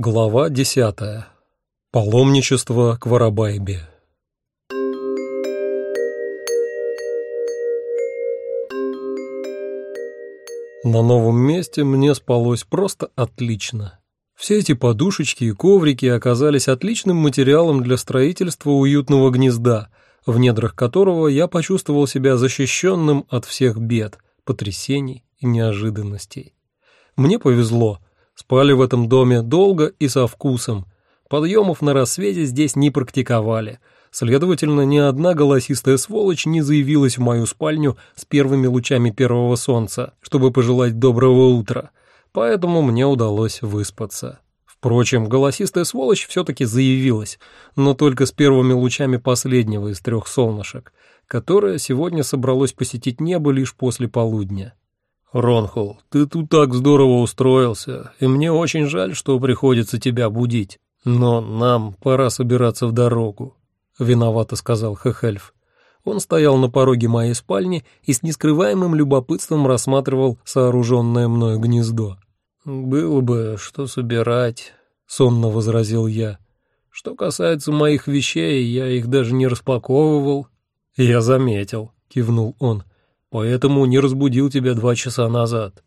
Глава десятая. Паломничество к Воробайбе. На новом месте мне спалось просто отлично. Все эти подушечки и коврики оказались отличным материалом для строительства уютного гнезда, в недрах которого я почувствовал себя защищенным от всех бед, потрясений и неожиданностей. Мне повезло — Спали в этом доме долго и со вкусом. Подъемов на рассвете здесь не практиковали. Следовательно, ни одна голосистая сволочь не заявилась в мою спальню с первыми лучами первого солнца, чтобы пожелать доброго утра. Поэтому мне удалось выспаться. Впрочем, голосистая сволочь все-таки заявилась, но только с первыми лучами последнего из трех солнышек, которое сегодня собралось посетить небо лишь после полудня. «Ронхол, ты тут так здорово устроился, и мне очень жаль, что приходится тебя будить. Но нам пора собираться в дорогу», — виновато сказал Хехельф. Он стоял на пороге моей спальни и с нескрываемым любопытством рассматривал сооруженное мною гнездо. «Было бы что собирать», — сонно возразил я. «Что касается моих вещей, я их даже не распаковывал». «Я заметил», — кивнул он поэтому не разбудил тебя два часа назад.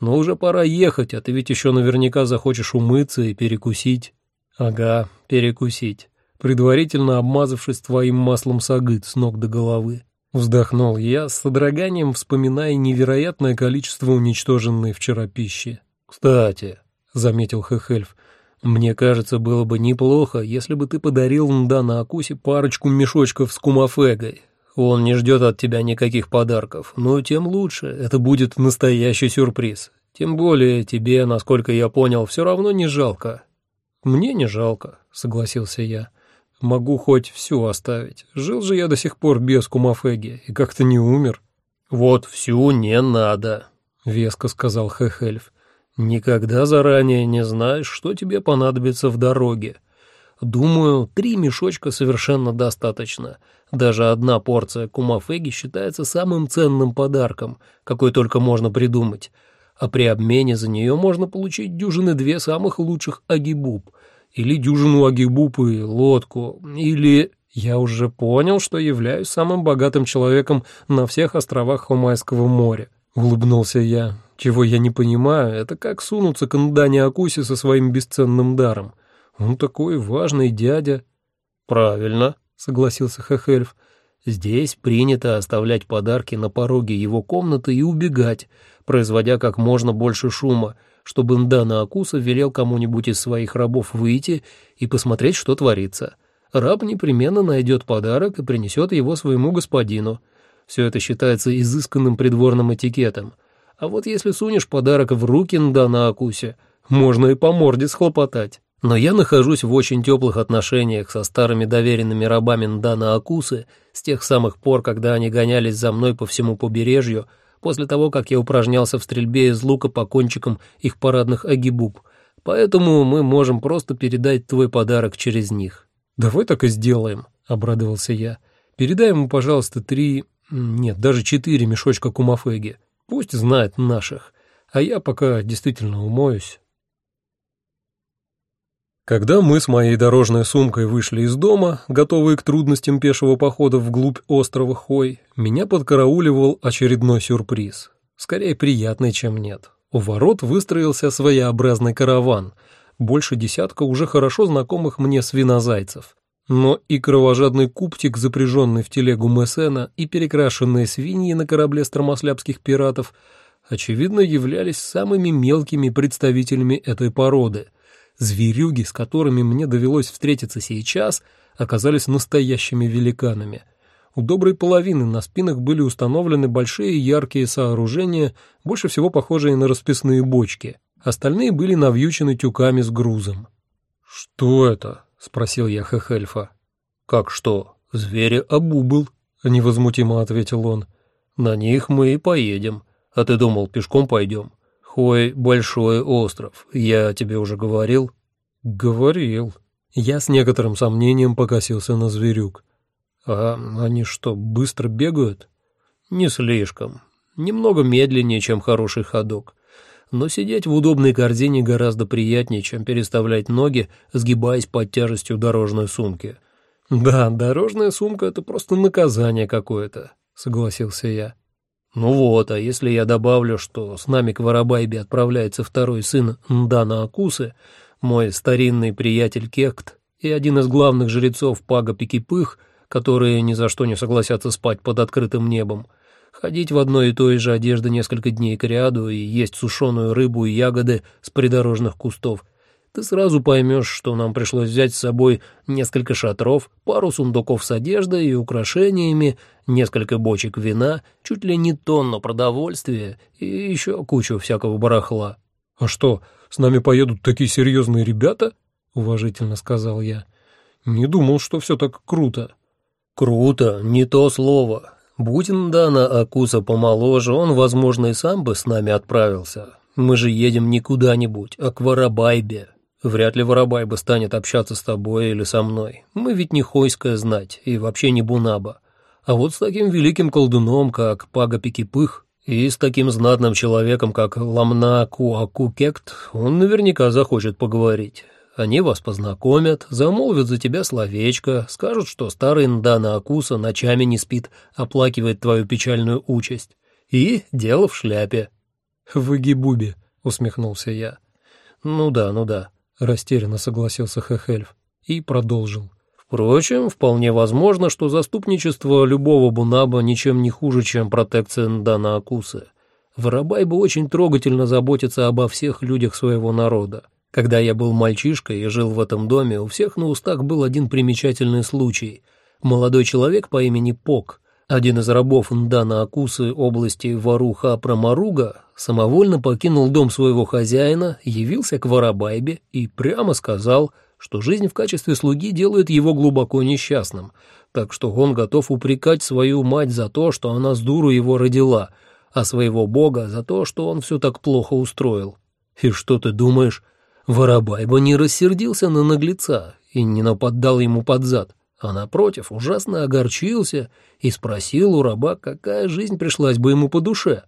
Но уже пора ехать, а ты ведь еще наверняка захочешь умыться и перекусить». «Ага, перекусить, предварительно обмазавшись твоим маслом сагыт с ног до головы». Вздохнул я, с содроганием вспоминая невероятное количество уничтоженной вчера пищи. «Кстати», — заметил Хехельф, — «мне кажется, было бы неплохо, если бы ты подарил Ндана Акусе парочку мешочков с кумафегой, он не ждет от тебя никаких подарков, но тем лучше, это будет настоящий сюрприз. Тем более тебе, насколько я понял, все равно не жалко». «Мне не жалко», — согласился я. «Могу хоть всю оставить. Жил же я до сих пор без кумафеги и как-то не умер». «Вот всю не надо», — веско сказал Хехельф. «Никогда заранее не знаешь, что тебе понадобится в дороге. Думаю, три мешочка совершенно достаточно. Даже одна порция кумафеги считается самым ценным подарком, какой только можно придумать. А при обмене за нее можно получить дюжины две самых лучших агибуб. Или дюжину агибуб и лодку. Или... Я уже понял, что являюсь самым богатым человеком на всех островах Хомайского моря. Улыбнулся я. Чего я не понимаю, это как сунуться к Ндане Акуси со своим бесценным даром. Он такой важный дядя. Правильно, согласился Хехельф. Здесь принято оставлять подарки на пороге его комнаты и убегать, производя как можно больше шума, чтобы Ндана Акуса велел кому-нибудь из своих рабов выйти и посмотреть, что творится. Раб непременно найдет подарок и принесет его своему господину. Все это считается изысканным придворным этикетом. А вот если сунешь подарок в руки Ндана Акусе, можно и по морде схлопотать. Но я нахожусь в очень теплых отношениях со старыми доверенными рабами Ндана Акусы с тех самых пор, когда они гонялись за мной по всему побережью, после того, как я упражнялся в стрельбе из лука по кончикам их парадных агибуб. Поэтому мы можем просто передать твой подарок через них». «Давай так и сделаем», — обрадовался я. «Передай ему, пожалуйста, три... Нет, даже четыре мешочка кумафеги. Пусть знает наших. А я пока действительно умоюсь». Когда мы с моей дорожной сумкой вышли из дома, готовые к трудностям пешего похода вглубь острова Хой, меня подкарауливал очередной сюрприз. Скорее приятный, чем нет. У ворот выстроился своеобразный караван, больше десятка уже хорошо знакомых мне свинозайцев. Но и кровожадный куптик, запряженный в телегу Мессена, и перекрашенные свиньи на корабле стромослябских пиратов, очевидно, являлись самыми мелкими представителями этой породы — Зверюги, с которыми мне довелось встретиться сейчас, оказались настоящими великанами. У доброй половины на спинах были установлены большие яркие сооружения, больше всего похожие на расписные бочки. Остальные были навьючены тюками с грузом. «Что это?» — спросил я Хехельфа. «Как что? Звери обубыл», — невозмутимо ответил он. «На них мы и поедем. А ты думал, пешком пойдем?» Хой — большой остров, я тебе уже говорил?» «Говорил». Я с некоторым сомнением покосился на зверюк. «А они что, быстро бегают?» «Не слишком. Немного медленнее, чем хороший ходок. но сидеть в удобной корзине гораздо приятнее, чем переставлять ноги, сгибаясь под тяжестью дорожной сумки. «Да, дорожная сумка — это просто наказание какое-то», — согласился я. «Ну вот, а если я добавлю, что с нами к Воробайбе отправляется второй сын Ndana Акусы, мой старинный приятель Кект и один из главных жрецов Пага Пикипых, которые ни за что не согласятся спать под открытым небом, ходить в одной и той же одежде несколько дней к ряду и есть сушеную рыбу и ягоды с придорожных кустов — ты сразу поймешь, что нам пришлось взять с собой несколько шатров, пару сундуков с одеждой и украшениями, несколько бочек вина, чуть ли не тонну продовольствия и еще кучу всякого барахла. «А что, с нами поедут такие серьезные ребята?» — уважительно сказал я. «Не думал, что все так круто». «Круто, не то слово. Будь Дана Акуса помоложе, он, возможно, и сам бы с нами отправился. Мы же едем не куда-нибудь, а к Воробайбе». Вряд ли Воробай бы станет общаться с тобой или со мной. Мы ведь не хойская знать и вообще не бунаба. А вот с таким великим колдуном, как Пага Пикипых, и с таким знатным человеком, как Ламна Куакукект, он наверняка захочет поговорить. Они вас познакомят, замолвят за тебя словечко, скажут, что старый Ndana Акуса ночами не спит, оплакивает твою печальную участь. И дело в шляпе. — В Игибубе, — усмехнулся я. — Ну да, ну да. — растерянно согласился Хехельф и продолжил. Впрочем, вполне возможно, что заступничество любого бунаба ничем не хуже, чем протекция Ndana Акусы. Воробай бы очень трогательно заботиться обо всех людях своего народа. Когда я был мальчишкой и жил в этом доме, у всех на устах был один примечательный случай. Молодой человек по имени Пок, один из рабов Ndana Акусы области Варуха-Прамаруга, самовольно покинул дом своего хозяина, явился к Воробайбе и прямо сказал, что жизнь в качестве слуги делает его глубоко несчастным, так что он готов упрекать свою мать за то, что она с дуру его родила, а своего бога за то, что он все так плохо устроил. И что ты думаешь? Воробайба не рассердился на наглеца и не нападал ему под зад, а напротив ужасно огорчился и спросил у раба, какая жизнь пришлась бы ему по душе.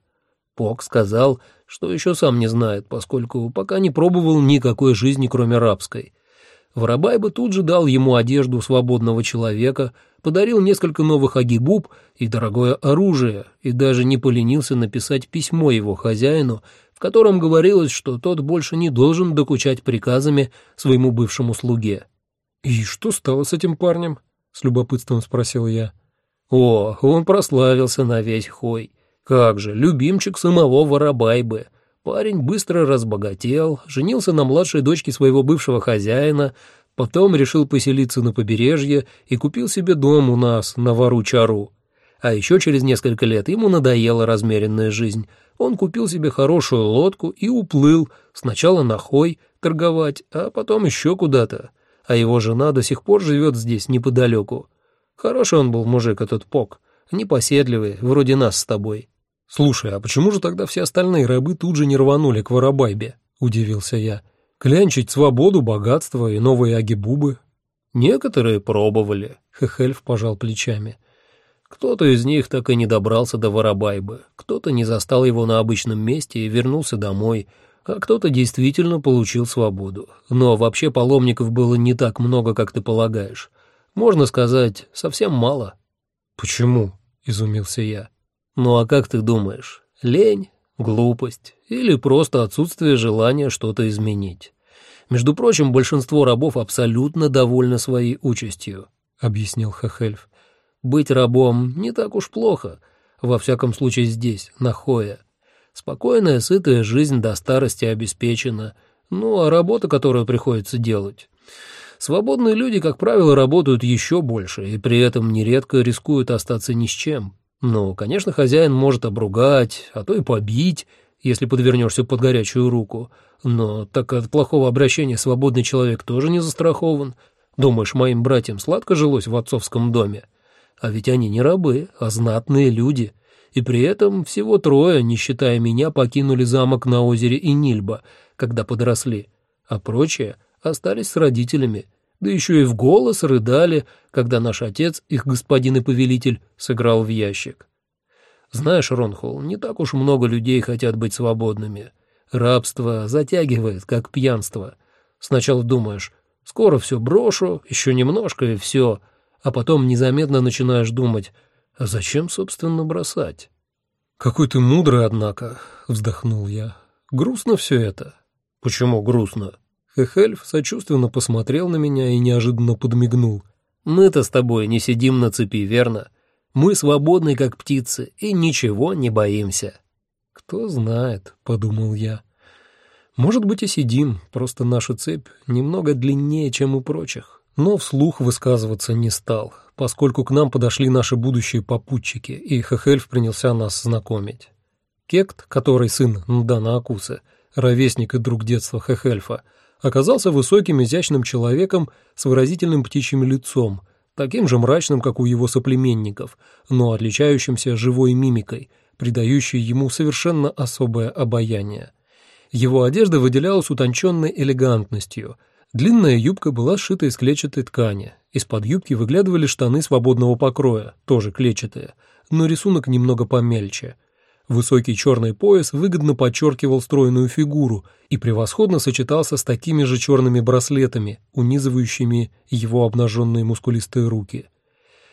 Пок сказал, что еще сам не знает, поскольку пока не пробовал никакой жизни, кроме рабской. Воробай бы тут же дал ему одежду свободного человека, подарил несколько новых агибуб и дорогое оружие, и даже не поленился написать письмо его хозяину, в котором говорилось, что тот больше не должен докучать приказами своему бывшему слуге. «И что стало с этим парнем?» — с любопытством спросил я. «О, он прославился на весь хой. Как же, любимчик самого Воробайбы. Парень быстро разбогател, женился на младшей дочке своего бывшего хозяина, потом решил поселиться на побережье и купил себе дом у нас на Вару-Чару. А еще через несколько лет ему надоела размеренная жизнь. Он купил себе хорошую лодку и уплыл, сначала на Хой торговать, а потом еще куда-то. А его жена до сих пор живет здесь, неподалеку. Хороший он был мужик, этот Пок, непоседливый, вроде нас с тобой. «Слушай, а почему же тогда все остальные рабы тут же не рванули к Воробайбе?» — удивился я. «Клянчить свободу, богатство и новые агибубы». «Некоторые пробовали», — Хехельф пожал плечами. «Кто-то из них так и не добрался до Воробайбы, кто-то не застал его на обычном месте и вернулся домой, а кто-то действительно получил свободу. Но вообще паломников было не так много, как ты полагаешь. Можно сказать, совсем мало». «Почему?» — изумился я. Ну а как ты думаешь, лень, глупость или просто отсутствие желания что-то изменить? Между прочим, большинство рабов абсолютно довольны своей участью, объяснил Хахельф. Быть рабом не так уж плохо, во всяком случае здесь, на Хое. Спокойная, сытая жизнь до старости обеспечена, ну а работа, которую приходится делать... Свободные люди, как правило, работают еще больше и при этом нередко рискуют остаться ни с чем. Ну, конечно, хозяин может обругать, а то и побить, если подвернешься под горячую руку. Но так от плохого обращения свободный человек тоже не застрахован. Думаешь, моим братьям сладко жилось в отцовском доме? А ведь они не рабы, а знатные люди. И при этом всего трое, не считая меня, покинули замок на озере Инильба, когда подросли, а прочие остались с родителями — да еще и в голос рыдали, когда наш отец, их господин и повелитель, сыграл в ящик. Знаешь, Ронхол, не так уж много людей хотят быть свободными. Рабство затягивает, как пьянство. Сначала думаешь, скоро все брошу, еще немножко и все, а потом незаметно начинаешь думать, а зачем, собственно, бросать? «Какой ты мудрый, однако», — вздохнул я. «Грустно все это». «Почему грустно?» Хехельф сочувственно посмотрел на меня и неожиданно подмигнул. «Мы-то с тобой не сидим на цепи, верно? Мы свободны, как птицы, и ничего не боимся». «Кто знает», — подумал я. «Может быть, и сидим, просто наша цепь немного длиннее, чем у прочих». Но вслух высказываться не стал, поскольку к нам подошли наши будущие попутчики, и Хехельф принялся нас знакомить. Кект, который сын Ндана Акусы, ровесник и друг детства Хехельфа, оказался высоким изящным человеком с выразительным птичьим лицом, таким же мрачным, как у его соплеменников, но отличающимся живой мимикой, придающей ему совершенно особое обаяние. Его одежда выделялась утонченной элегантностью. Длинная юбка была сшита из клетчатой ткани. Из-под юбки выглядывали штаны свободного покроя, тоже клетчатые, но рисунок немного помельче – Высокий черный пояс выгодно подчеркивал стройную фигуру и превосходно сочетался с такими же черными браслетами, унизывающими его обнаженные мускулистые руки.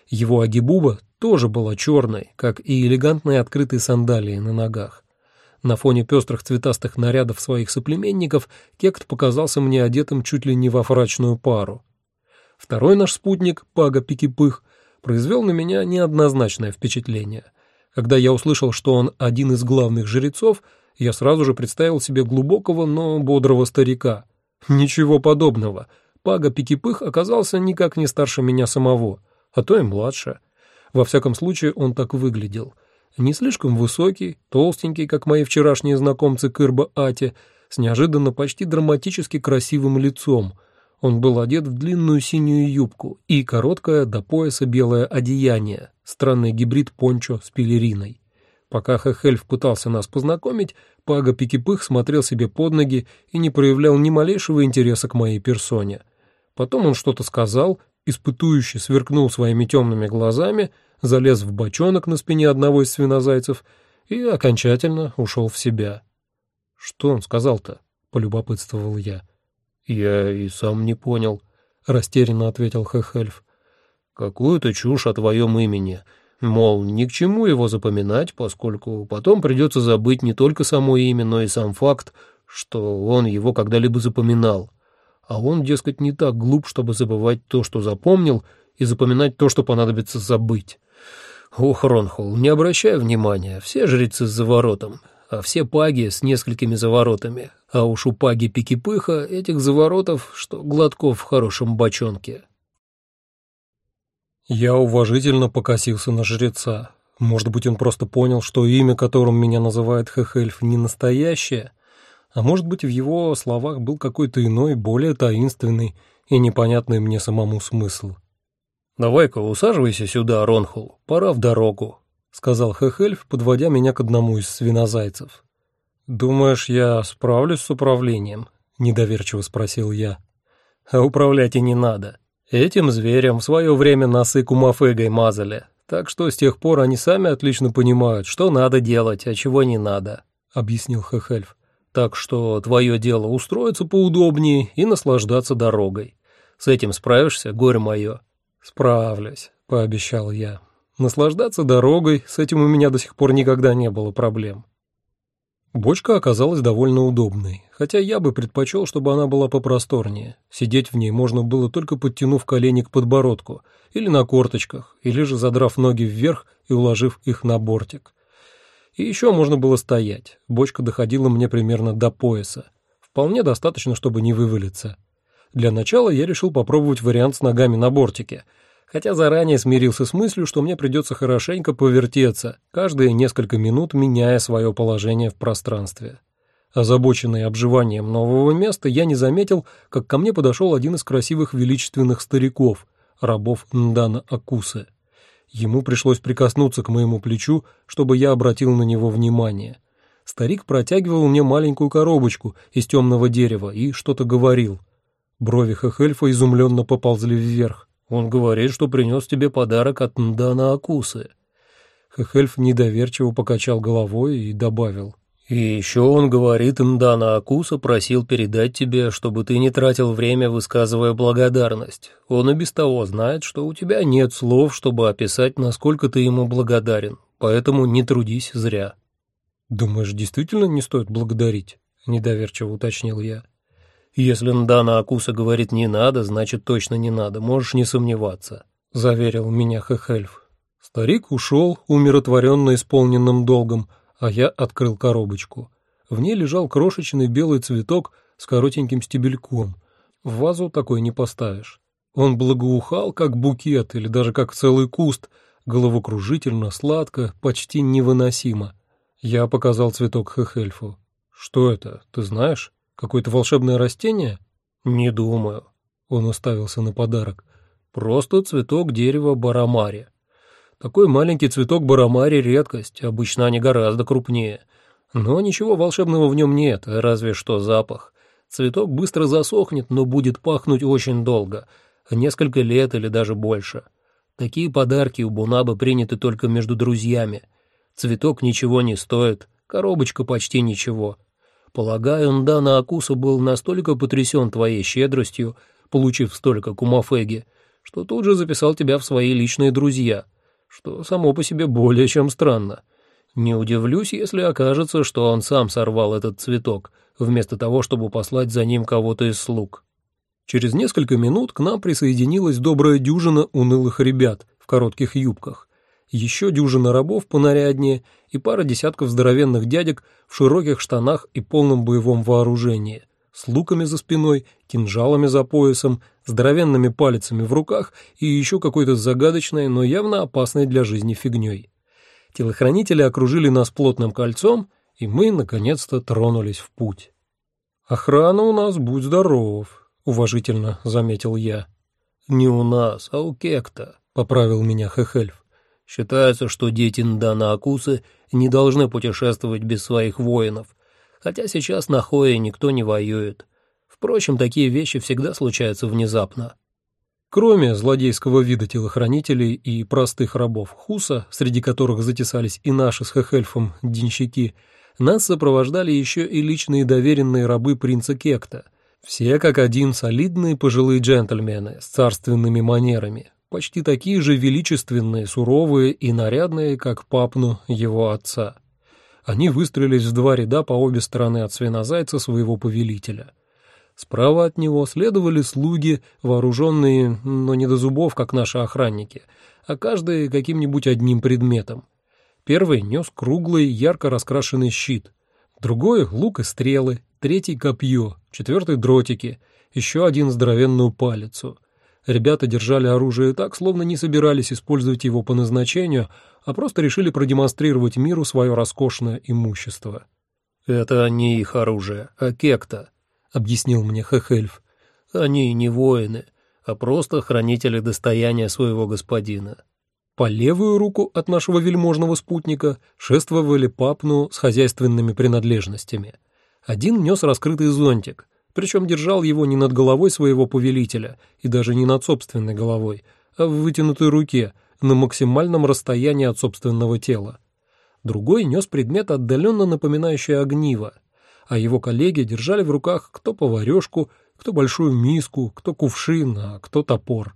Его агибуба тоже была черной, как и элегантные открытые сандалии на ногах. На фоне пестрых цветастых нарядов своих соплеменников Кект показался мне одетым чуть ли не во фрачную пару. Второй наш спутник, Пага Пикипых, произвел на меня неоднозначное впечатление — когда я услышал, что он один из главных жрецов, я сразу же представил себе глубокого, но бодрого старика. Ничего подобного. Пага Пикипых оказался никак не старше меня самого, а то и младше. Во всяком случае, он так выглядел. Не слишком высокий, толстенький, как мои вчерашние знакомцы Кырба Ати, с неожиданно почти драматически красивым лицом. Он был одет в длинную синюю юбку и короткое до пояса белое одеяние, странный гибрид пончо с пелериной. Пока Хехельф пытался нас познакомить, Пага Пикипых смотрел себе под ноги и не проявлял ни малейшего интереса к моей персоне. Потом он что-то сказал, испытующе сверкнул своими темными глазами, залез в бочонок на спине одного из свинозайцев и окончательно ушел в себя. «Что он сказал-то?» — полюбопытствовал я. «Я и сам не понял», — растерянно ответил Хехельф. Какую-то чушь о твоем имени. Мол, ни к чему его запоминать, поскольку потом придется забыть не только само имя, но и сам факт, что он его когда-либо запоминал. А он, дескать, не так глуп, чтобы забывать то, что запомнил, и запоминать то, что понадобится забыть. Ох, Ронхол, не обращай внимания, все жрецы с заворотом, а все паги с несколькими заворотами. А уж у паги Пикипыха этих заворотов, что глотков в хорошем бочонке. Я уважительно покосился на жреца. Может быть, он просто понял, что имя, которым меня называет Хехельф, не настоящее, а может быть, в его словах был какой-то иной, более таинственный и непонятный мне самому смысл. «Давай-ка усаживайся сюда, Ронхул, пора в дорогу», — сказал Хехельф, подводя меня к одному из свинозайцев. «Думаешь, я справлюсь с управлением?» — недоверчиво спросил я. «А управлять и не надо», Этим зверям в свое время носы кумафегой мазали, так что с тех пор они сами отлично понимают, что надо делать, а чего не надо», — объяснил Хехельф. «Так что твое дело устроиться поудобнее и наслаждаться дорогой. С этим справишься, горе мое?» «Справлюсь», — пообещал я. «Наслаждаться дорогой, с этим у меня до сих пор никогда не было проблем». Бочка оказалась довольно удобной, хотя я бы предпочел, чтобы она была попросторнее. Сидеть в ней можно было только подтянув колени к подбородку, или на корточках, или же задрав ноги вверх и уложив их на бортик. И еще можно было стоять. Бочка доходила мне примерно до пояса. Вполне достаточно, чтобы не вывалиться. Для начала я решил попробовать вариант с ногами на бортике — хотя заранее смирился с мыслью, что мне придется хорошенько повертеться, каждые несколько минут меняя свое положение в пространстве. Озабоченный обживанием нового места, я не заметил, как ко мне подошел один из красивых величественных стариков, рабов Ндана Акусы. Ему пришлось прикоснуться к моему плечу, чтобы я обратил на него внимание. Старик протягивал мне маленькую коробочку из темного дерева и что-то говорил. Брови Хехельфа изумленно поползли вверх. Он говорит, что принес тебе подарок от Ндана Акусы». Хехельф недоверчиво покачал головой и добавил. И еще он говорит, Мдана Акуса просил передать тебе, чтобы ты не тратил время, высказывая благодарность. Он и без того знает, что у тебя нет слов, чтобы описать, насколько ты ему благодарен, поэтому не трудись зря». «Думаешь, действительно не стоит благодарить?» — недоверчиво уточнил я. «Если Мдана Акуса говорит «не надо», значит точно не надо, можешь не сомневаться», — заверил меня Хехельф. Старик ушел, умиротворенно исполненным долгом, а я открыл коробочку. В ней лежал крошечный белый цветок с коротеньким стебельком. В вазу такой не поставишь. Он благоухал, как букет или даже как целый куст, головокружительно, сладко, почти невыносимо. Я показал цветок Хехельфу. «Что это, ты знаешь? Какое-то волшебное растение?» «Не думаю». Он уставился на подарок. «Просто цветок дерева барамари. Такой маленький цветок барамари — редкость, обычно они гораздо крупнее. Но ничего волшебного в нем нет, разве что запах. Цветок быстро засохнет, но будет пахнуть очень долго, несколько лет или даже больше. Такие подарки у Бунабы приняты только между друзьями. Цветок ничего не стоит, коробочка почти ничего. Полагаю, Ндана Акуса был настолько потрясен твоей щедростью, получив столько кумафеги, что тут же записал тебя в свои личные друзья — что само по себе более чем странно. Не удивлюсь, если окажется, что он сам сорвал этот цветок, вместо того, чтобы послать за ним кого-то из слуг. Через несколько минут к нам присоединилась добрая дюжина унылых ребят в коротких юбках, еще дюжина рабов понаряднее и пара десятков здоровенных дядек в широких штанах и полном боевом вооружении — с луками за спиной, кинжалами за поясом, здоровенными палицами в руках и еще какой-то загадочной, но явно опасной для жизни фигней. Телохранители окружили нас плотным кольцом, и мы, наконец-то, тронулись в путь. «Охрана у нас, будь здоров», — уважительно заметил я. «Не у нас, а у Кекта», — поправил меня Хехельф. «Считается, что дети Ндана Акусы не должны путешествовать без своих воинов, хотя сейчас на Хое никто не воюет. Впрочем, такие вещи всегда случаются внезапно. Кроме злодейского вида телохранителей и простых рабов Хуса, среди которых затесались и наши с Хехельфом денщики, нас сопровождали еще и личные доверенные рабы принца Кекта. Все как один солидные пожилые джентльмены с царственными манерами, почти такие же величественные, суровые и нарядные, как папну его отца. Они выстроились в два ряда по обе стороны от свинозайца своего повелителя. Справа от него следовали слуги, вооруженные, но не до зубов, как наши охранники, а каждый каким-нибудь одним предметом. Первый нес круглый, ярко раскрашенный щит, другой — лук и стрелы, третий — копье, четвертый — дротики, еще один — здоровенную палицу — Ребята держали оружие так, словно не собирались использовать его по назначению, а просто решили продемонстрировать миру свое роскошное имущество. «Это не их оружие, а кекта», — объяснил мне Хехельф. «Они не воины, а просто хранители достояния своего господина». По левую руку от нашего вельможного спутника шествовали папну с хозяйственными принадлежностями. Один нес раскрытый зонтик — причем держал его не над головой своего повелителя и даже не над собственной головой, а в вытянутой руке, на максимальном расстоянии от собственного тела. Другой нес предмет, отдаленно напоминающий огниво, а его коллеги держали в руках кто поварешку, кто большую миску, кто кувшин, а кто топор.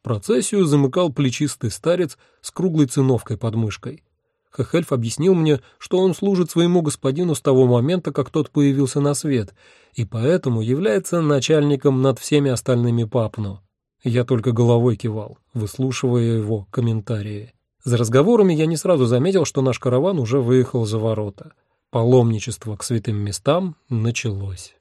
Процессию замыкал плечистый старец с круглой циновкой под мышкой. Хехельф объяснил мне, что он служит своему господину с того момента, как тот появился на свет, и поэтому является начальником над всеми остальными папну. Я только головой кивал, выслушивая его комментарии. За разговорами я не сразу заметил, что наш караван уже выехал за ворота. Паломничество к святым местам началось.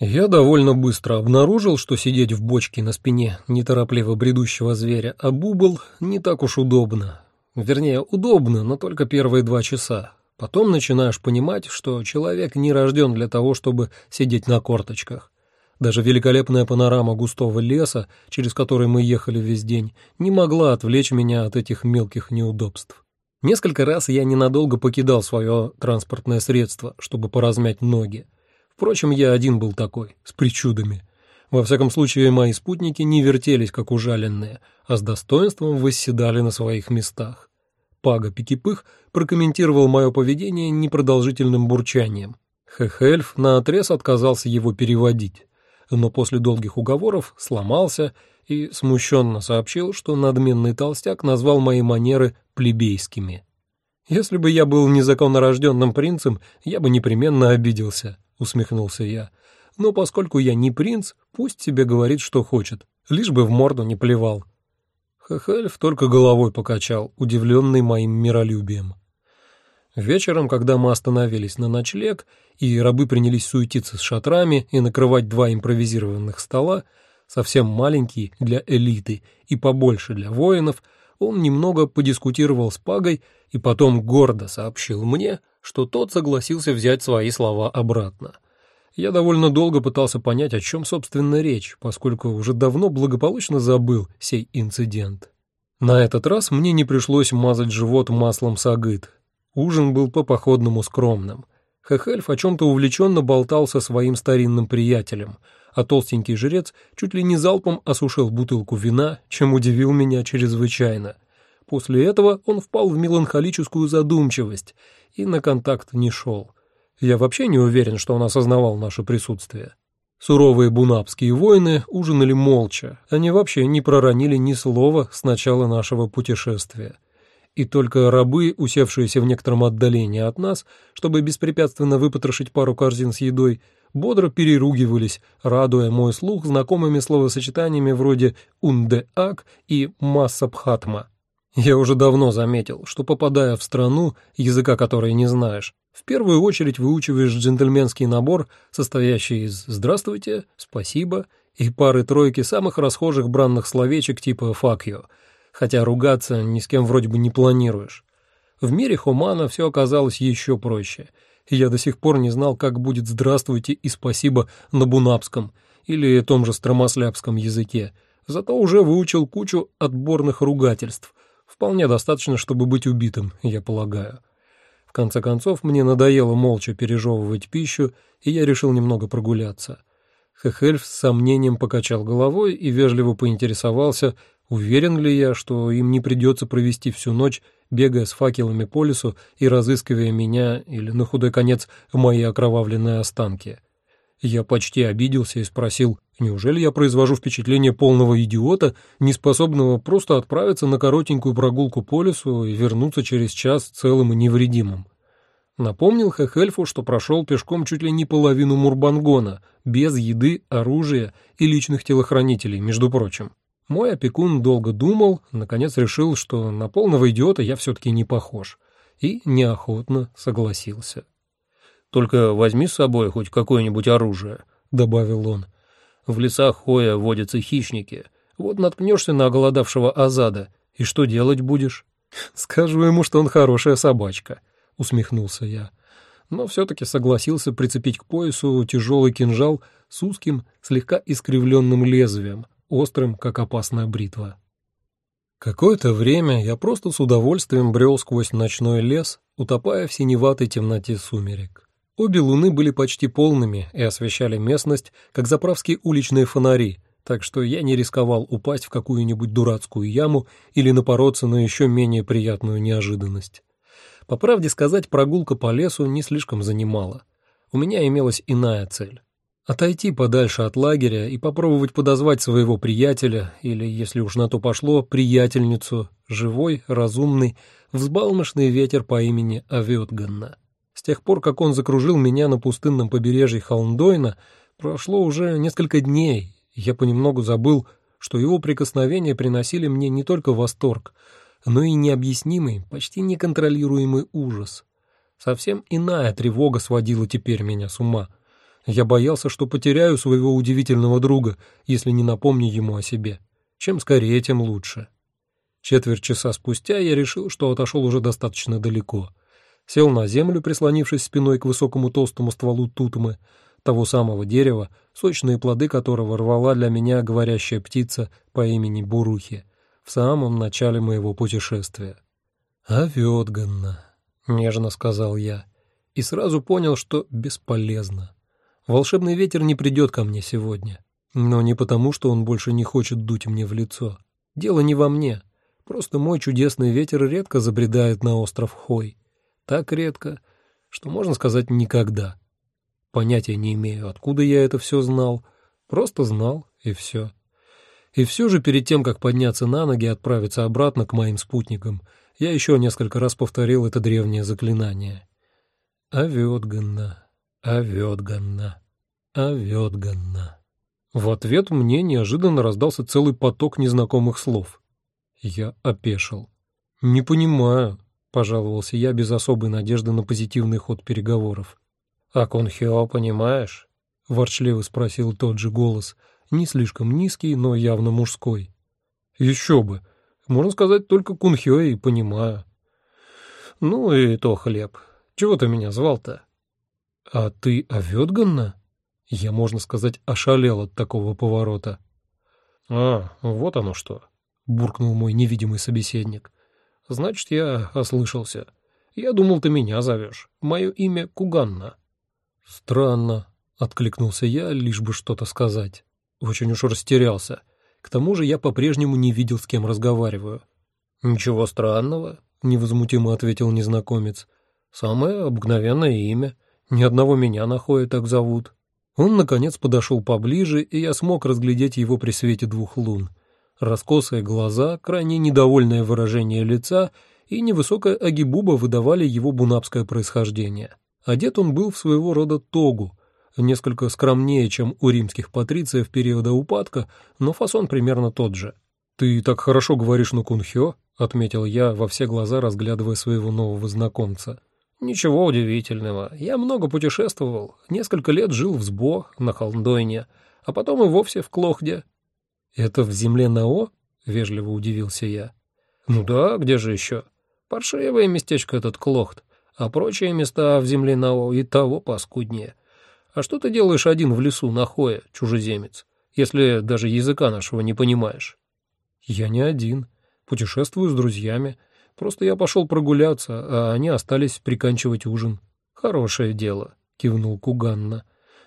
Я довольно быстро обнаружил, что сидеть в бочке на спине неторопливо бредущего зверя обубл не так уж удобно. Вернее, удобно, но только первые два часа. Потом начинаешь понимать, что человек не рожден для того, чтобы сидеть на корточках. Даже великолепная панорама густого леса, через который мы ехали весь день, не могла отвлечь меня от этих мелких неудобств. Несколько раз я ненадолго покидал свое транспортное средство, чтобы поразмять ноги. Впрочем, я один был такой, с причудами. Во всяком случае, мои спутники не вертелись, как ужаленные, а с достоинством восседали на своих местах. Пага Пикипых прокомментировал мое поведение непродолжительным бурчанием. Хехельф наотрез отказался его переводить, но после долгих уговоров сломался и смущенно сообщил, что надменный толстяк назвал мои манеры плебейскими. «Если бы я был незаконнорожденным принцем, я бы непременно обиделся», — усмехнулся я. «Но поскольку я не принц, пусть себе говорит, что хочет, лишь бы в морду не плевал». Хехельф только головой покачал, удивленный моим миролюбием. Вечером, когда мы остановились на ночлег, и рабы принялись суетиться с шатрами и накрывать два импровизированных стола, совсем маленькие для элиты и побольше для воинов, он немного подискутировал с Пагой и потом гордо сообщил мне, что тот согласился взять свои слова обратно. Я довольно долго пытался понять, о чем, собственно, речь, поскольку уже давно благополучно забыл сей инцидент. На этот раз мне не пришлось мазать живот маслом сагыт. Ужин был по-походному скромным. Хехельф о чем-то увлеченно болтал со своим старинным приятелем, а толстенький жрец чуть ли не залпом осушил бутылку вина, чем удивил меня чрезвычайно. После этого он впал в меланхолическую задумчивость и на контакт не шел. Я вообще не уверен, что он осознавал наше присутствие. Суровые бунапские воины ужинали молча, они вообще не проронили ни слова с начала нашего путешествия. И только рабы, усевшиеся в некотором отдалении от нас, чтобы беспрепятственно выпотрошить пару корзин с едой, бодро переругивались, радуя мой слух знакомыми словосочетаниями вроде «унде-ак» и «массабхатма». Я уже давно заметил, что, попадая в страну, языка которой не знаешь, в первую очередь выучиваешь джентльменский набор, состоящий из «здравствуйте», «спасибо» и пары-тройки самых расхожих бранных словечек типа «fuck you», хотя ругаться ни с кем вроде бы не планируешь. В мире Хумана все оказалось еще проще, я до сих пор не знал, как будет «здравствуйте» и «спасибо» на бунапском или том же стромослябском языке, зато уже выучил кучу отборных ругательств, вполне достаточно, чтобы быть убитым, я полагаю. В конце концов, мне надоело молча пережевывать пищу, и я решил немного прогуляться. Хехельф с сомнением покачал головой и вежливо поинтересовался, уверен ли я, что им не придется провести всю ночь, бегая с факелами по лесу и разыскивая меня или, на худой конец, мои окровавленные останки. Я почти обиделся и спросил, неужели я произвожу впечатление полного идиота, неспособного просто отправиться на коротенькую прогулку по лесу и вернуться через час целым и невредимым. Напомнил Хехельфу, что прошел пешком чуть ли не половину Мурбангона, без еды, оружия и личных телохранителей, между прочим. Мой опекун долго думал, наконец решил, что на полного идиота я все-таки не похож, и неохотно согласился. Только возьми с собой хоть какое-нибудь оружие», — добавил он. «В лесах Хоя водятся хищники. Вот наткнешься на голодавшего Азада, и что делать будешь?» «Скажу ему, что он хорошая собачка», — усмехнулся я. Но все-таки согласился прицепить к поясу тяжелый кинжал с узким, слегка искривленным лезвием, острым, как опасная бритва. Какое-то время я просто с удовольствием брел сквозь ночной лес, утопая в синеватой темноте сумерек. Обе луны были почти полными и освещали местность, как заправские уличные фонари, так что я не рисковал упасть в какую-нибудь дурацкую яму или напороться на еще менее приятную неожиданность. По правде сказать, прогулка по лесу не слишком занимала. У меня имелась иная цель. Отойти подальше от лагеря и попробовать подозвать своего приятеля, или, если уж на то пошло, приятельницу, живой, разумный, взбалмошный ветер по имени Авиотганна. С тех пор, как он закружил меня на пустынном побережье Холмдойна, прошло уже несколько дней, я понемногу забыл, что его прикосновения приносили мне не только восторг, но и необъяснимый, почти неконтролируемый ужас. Совсем иная тревога сводила теперь меня с ума. Я боялся, что потеряю своего удивительного друга, если не напомню ему о себе. Чем скорее, тем лучше. Четверть часа спустя я решил, что отошел уже достаточно далеко — сел на землю, прислонившись спиной к высокому толстому стволу тутумы, того самого дерева, сочные плоды которого рвала для меня говорящая птица по имени Бурухи в самом начале моего путешествия. «Авётганна», — нежно сказал я, и сразу понял, что бесполезно. Волшебный ветер не придет ко мне сегодня, но не потому, что он больше не хочет дуть мне в лицо. Дело не во мне. Просто мой чудесный ветер редко забредает на остров Хой. Так редко, что можно сказать никогда. Понятия не имею, откуда я это все знал. Просто знал, и все. И все же перед тем, как подняться на ноги и отправиться обратно к моим спутникам, я еще несколько раз повторил это древнее заклинание. «Авёдганна, Авёдганна, Авёдганна». В ответ мне неожиданно раздался целый поток незнакомых слов. Я опешил. «Не понимаю», — пожаловался я без особой надежды на позитивный ход переговоров. «А Кунхё понимаешь?» — ворчливо спросил тот же голос, не слишком низкий, но явно мужской. «Еще бы! Можно сказать, только Кунхё и понимаю». «Ну и то хлеб. Чего ты меня звал-то?» «А ты Авёдганна?» Я, можно сказать, ошалел от такого поворота. «А, вот оно что!» — буркнул мой невидимый собеседник. «Значит, я ослышался. Я думал, ты меня зовешь. Мое имя Куганна». «Странно», — откликнулся я, лишь бы что-то сказать. Очень уж растерялся. К тому же я по-прежнему не видел, с кем разговариваю. «Ничего странного», — невозмутимо ответил незнакомец. «Самое обыкновенное имя. Ни одного меня на хое так зовут». Он, наконец, подошел поближе, и я смог разглядеть его при свете двух лун. Раскосые глаза, крайне недовольное выражение лица и невысокая агибуба выдавали его бунапское происхождение. Одет он был в своего рода тогу, несколько скромнее, чем у римских патрициев периода упадка, но фасон примерно тот же. «Ты так хорошо говоришь на кунхё», — отметил я, во все глаза разглядывая своего нового знакомца. «Ничего удивительного. Я много путешествовал, несколько лет жил в Сбо, на Холмдойне, а потом и вовсе в Клохде». «Это в земле Нао?» — вежливо удивился я. «Ну да, где же еще? Паршивое местечко этот Клохт а прочие места в земле Нао и того паскуднее. А что ты делаешь один в лесу на Хое, чужеземец, если даже языка нашего не понимаешь? Я не один. Путешествую с друзьями. Просто я пошел прогуляться, а они остались приканчивать ужин. Хорошее дело, кивнул Куганна.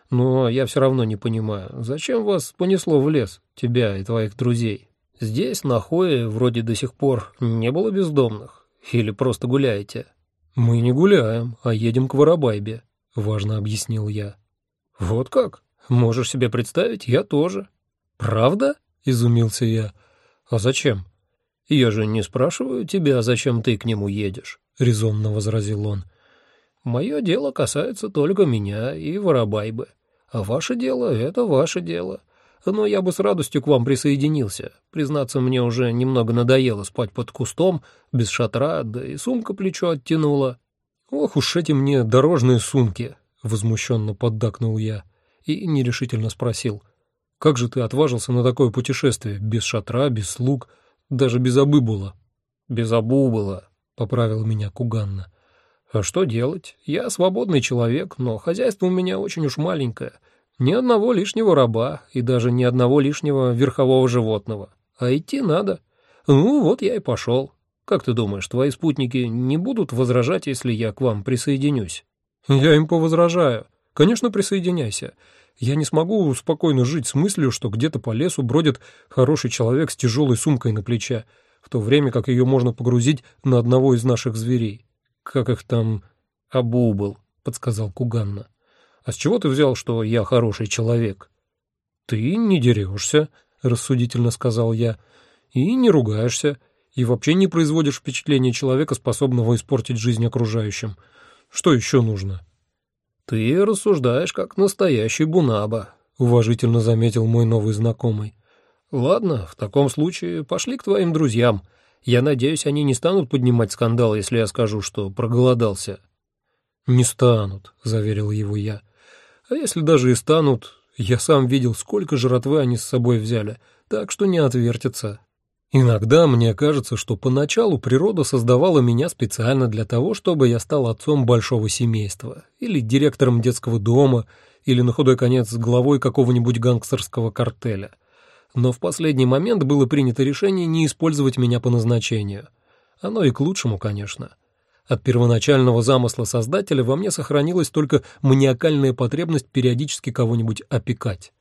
Но я все равно не понимаю, зачем вас понесло в лес, тебя и твоих друзей? Здесь, на Хое, вроде до сих пор не было бездомных. Или просто гуляете? «Мы не гуляем, а едем к Воробайбе», — важно объяснил я. «Вот как? Можешь себе представить, я тоже». «Правда?» — изумился я. «А зачем?» «Я же не спрашиваю тебя, зачем ты к нему едешь», — резонно возразил он. «Мое дело касается только меня и Воробайбы, а ваше дело — это ваше дело но я бы с радостью к вам присоединился. Признаться, мне уже немного надоело спать под кустом, без шатра, да и сумка плечо оттянула». «Ох уж эти мне дорожные сумки!» — возмущенно поддакнул я и нерешительно спросил. «Как же ты отважился на такое путешествие, без шатра, без слуг, даже без обыбула?» «Без обубыла», — поправил меня Куганна. «А что делать? Я свободный человек, но хозяйство у меня очень уж маленькое». Ни одного лишнего раба и даже ни одного лишнего верхового животного. А идти надо. Ну, вот я и пошел. Как ты думаешь, твои спутники не будут возражать, если я к вам присоединюсь? Я им повозражаю. Конечно, присоединяйся. Я не смогу спокойно жить с мыслью, что где-то по лесу бродит хороший человек с тяжелой сумкой на плече, в то время как ее можно погрузить на одного из наших зверей. Как их там... Абубл, подсказал Куганна. А с чего ты взял, что я хороший человек? Ты не дерешься, рассудительно сказал я, и не ругаешься, и вообще не производишь впечатление человека, способного испортить жизнь окружающим. Что еще нужно? Ты рассуждаешь как настоящий бунаба, уважительно заметил мой новый знакомый. Ладно, в таком случае пошли к твоим друзьям. Я надеюсь, они не станут поднимать скандал, если я скажу, что проголодался. Не станут, заверил его я. А если даже и станут, я сам видел, сколько жратвы они с собой взяли, так что не отвертятся. Иногда мне кажется, что поначалу природа создавала меня специально для того, чтобы я стал отцом большого семейства, или директором детского дома, или на худой конец главой какого-нибудь гангстерского картеля. Но в последний момент было принято решение не использовать меня по назначению. Оно и к лучшему, конечно. От первоначального замысла создателя во мне сохранилась только маниакальная потребность периодически кого-нибудь опекать.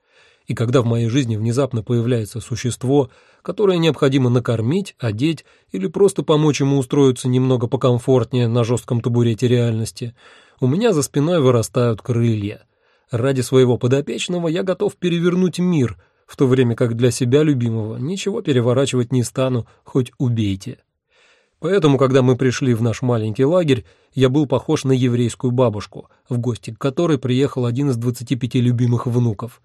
И когда в моей жизни внезапно появляется существо, которое необходимо накормить, одеть или просто помочь ему устроиться немного покомфортнее на жестком табурете реальности, у меня за спиной вырастают крылья. Ради своего подопечного я готов перевернуть мир, в то время как для себя любимого ничего переворачивать не стану, хоть убейте. Поэтому, когда мы пришли в наш маленький лагерь, я был похож на еврейскую бабушку, в гости к которой приехал один из 25 любимых внуков.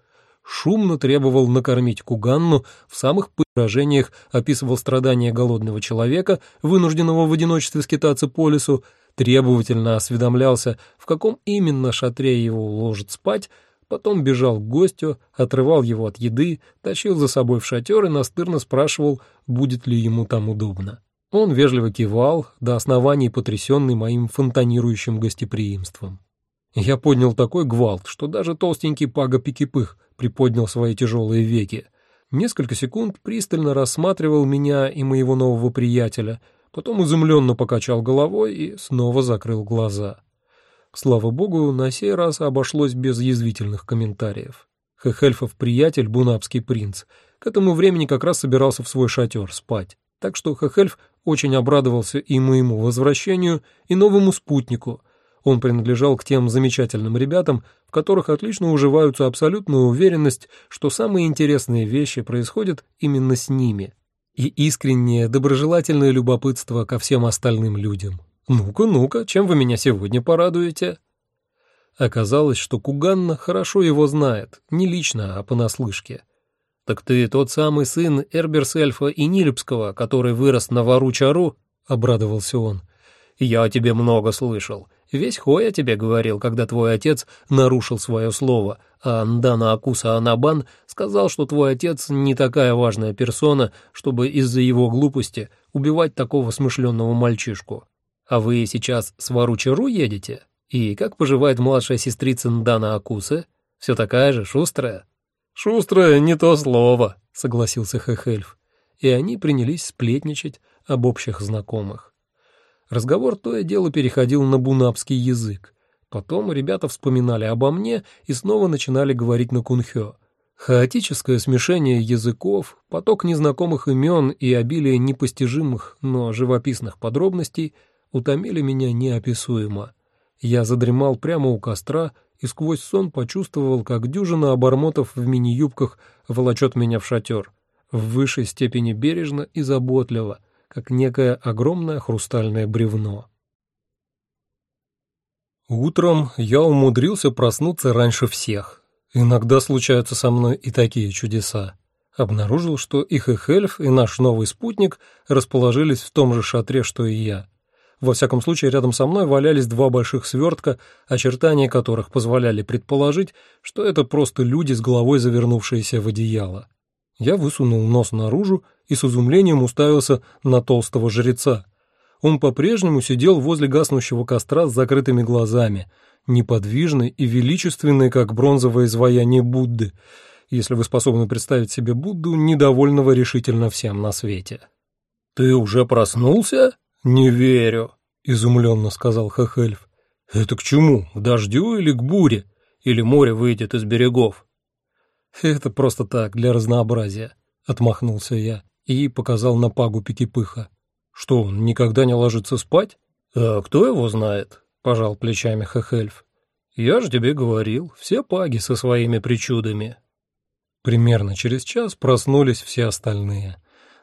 Шумно требовал накормить Куганну, в самых выражениях описывал страдания голодного человека, вынужденного в одиночестве скитаться по лесу, требовательно осведомлялся, в каком именно шатре его уложат спать, потом бежал к гостю, отрывал его от еды, тащил за собой в шатер и настырно спрашивал, будет ли ему там удобно. Он вежливо кивал, до оснований потрясенный моим фонтанирующим гостеприимством. Я поднял такой гвалт, что даже толстенький пага Пикипых приподнял свои тяжелые веки. Несколько секунд пристально рассматривал меня и моего нового приятеля, потом изумленно покачал головой и снова закрыл глаза. Слава богу, на сей раз обошлось без язвительных комментариев. Хехельфов приятель, бунапский принц, к этому времени как раз собирался в свой шатер спать. Так что Хехельф очень обрадовался и моему возвращению, и новому спутнику. Он принадлежал к тем замечательным ребятам, в которых отлично уживаются абсолютная уверенность, что самые интересные вещи происходят именно с ними, и искреннее доброжелательное любопытство ко всем остальным людям. «Ну-ка, ну-ка, чем вы меня сегодня порадуете?» Оказалось, что Куганна хорошо его знает, не лично, а понаслышке. «Так ты тот самый сын Эрберсельфа и Нильпского, который вырос на Вару-Чару?» — обрадовался он. «Я о тебе много слышал. Весь Хой о тебе говорил, когда твой отец нарушил свое слово, а Ндана Акуса Анабан сказал, что твой отец не такая важная персона, чтобы из-за его глупости убивать такого смышленного мальчишку. А вы сейчас с Вару-Чару едете? И как поживает младшая сестрица Ндана Акуса? Все такая же, шустрая?» «Шустрое не то слово», — согласился Хехельф, и они принялись сплетничать об общих знакомых. Разговор то и дело переходил на бунапский язык. Потом ребята вспоминали обо мне и снова начинали говорить на кунхё. Хаотическое смешение языков, поток незнакомых имен и обилие непостижимых, но живописных подробностей утомили меня неописуемо. Я задремал прямо у костра и сквозь сон почувствовал, как дюжина обормотов в мини-юбках волочет меня в шатер, в высшей степени бережно и заботливо, как некое огромное хрустальное бревно. Утром я умудрился проснуться раньше всех. Иногда случаются со мной и такие чудеса. Обнаружил, что и Хехельф, и наш новый спутник расположились в том же шатре, что и я. Во всяком случае, рядом со мной валялись два больших свертка, очертания которых позволяли предположить, что это просто люди с головой завернувшиеся в одеяло. Я высунул нос наружу и с изумлением уставился на толстого жреца. Он по-прежнему сидел возле гаснущего костра с закрытыми глазами, неподвижный и величественный, как бронзовое изваяние Будды, если вы способны представить себе Будду, недовольного решительно всем на свете. «Ты уже проснулся?» «Не верю», — изумленно сказал Хехельф. «Это к чему? К дождю или к буре? Или море выйдет из берегов?» «Это просто так, для разнообразия», — отмахнулся я и показал на пагу Пикипыха. «Что, он никогда не ложится спать?» «А кто его знает?» — пожал плечами Хехельф. «Я же тебе говорил, все паги со своими причудами». Примерно через час проснулись все остальные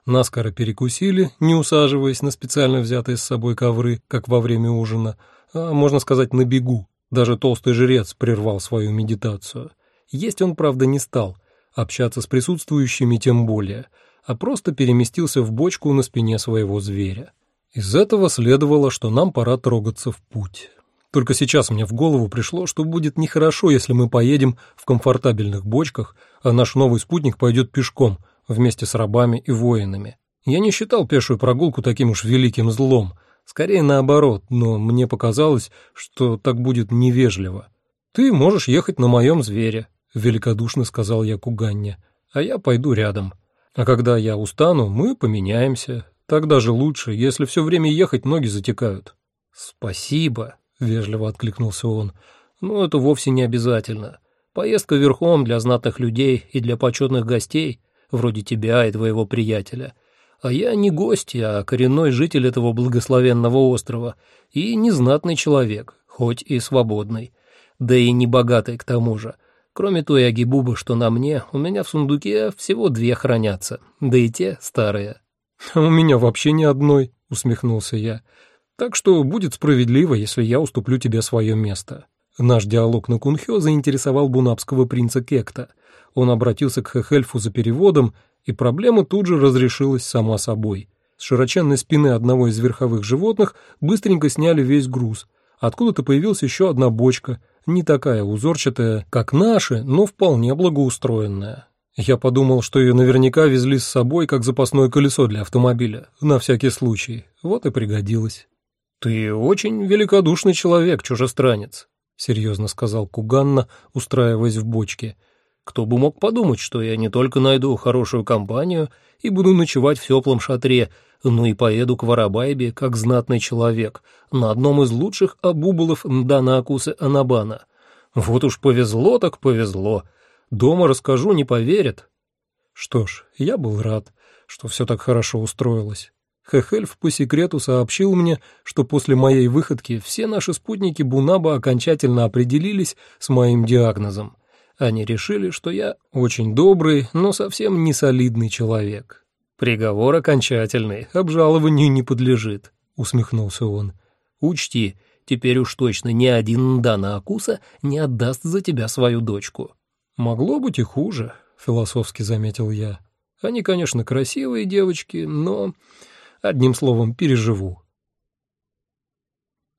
наскоро перекусили, не усаживаясь на специально взятые с собой ковры, как во время ужина, а, можно сказать, на бегу. Даже толстый жрец прервал свою медитацию. Есть он, правда, не стал, общаться с присутствующими тем более, а просто переместился в бочку на спине своего зверя. Из этого следовало, что нам пора трогаться в путь. Только сейчас мне в голову пришло, что будет нехорошо, если мы поедем в комфортабельных бочках, а наш новый спутник пойдет пешком – вместе с рабами и воинами. Я не считал пешую прогулку таким уж великим злом, скорее наоборот, но мне показалось, что так будет невежливо. «Ты можешь ехать на моем звере», — великодушно сказал я Куганне, — «а я пойду рядом. А когда я устану, мы поменяемся. Так даже лучше, если все время ехать ноги затекают». «Спасибо», — вежливо откликнулся он, — «но это вовсе не обязательно. Поездка верхом для знатных людей и для почетных гостей, вроде тебя и твоего приятеля. А я не гость, а коренной житель этого благословенного острова и незнатный человек, хоть и свободный, да и не богатый к тому же. Кроме той агибубы, что на мне, у меня в сундуке всего две хранятся, да и те старые. «А у меня вообще ни одной», — усмехнулся я. «Так что будет справедливо, если я уступлю тебе свое место». Наш диалог на Кунхё заинтересовал бунапского принца Кекта. Он обратился к Хехельфу за переводом, и проблема тут же разрешилась сама собой. С широченной спины одного из верховых животных быстренько сняли весь груз. Откуда-то появилась еще одна бочка, не такая узорчатая, как наши, но вполне благоустроенная. Я подумал, что ее наверняка везли с собой, как запасное колесо для автомобиля, на всякий случай. Вот и пригодилось. «Ты очень великодушный человек, чужестранец», — серьезно сказал Куганна, устраиваясь в бочке. «Кто бы мог подумать, что я не только найду хорошую компанию и буду ночевать в теплом шатре, но и поеду к Воробайбе как знатный человек на одном из лучших обуболов Мдана Акусы Анабана. Вот уж повезло так повезло». Дома расскажу, не поверят. Что ж, я был рад, что все так хорошо устроилось. Хехельф по секрету сообщил мне, что после моей выходки все наши спутники Бунаба окончательно определились с моим диагнозом. Они решили, что я очень добрый, но совсем не солидный человек. «Приговор окончательный, обжалованию не подлежит», — усмехнулся он. «Учти, теперь уж точно ни один Дана Акуса не отдаст за тебя свою дочку». «Могло быть и хуже», — философски заметил я. «Они, конечно, красивые девочки, но, одним словом, переживу».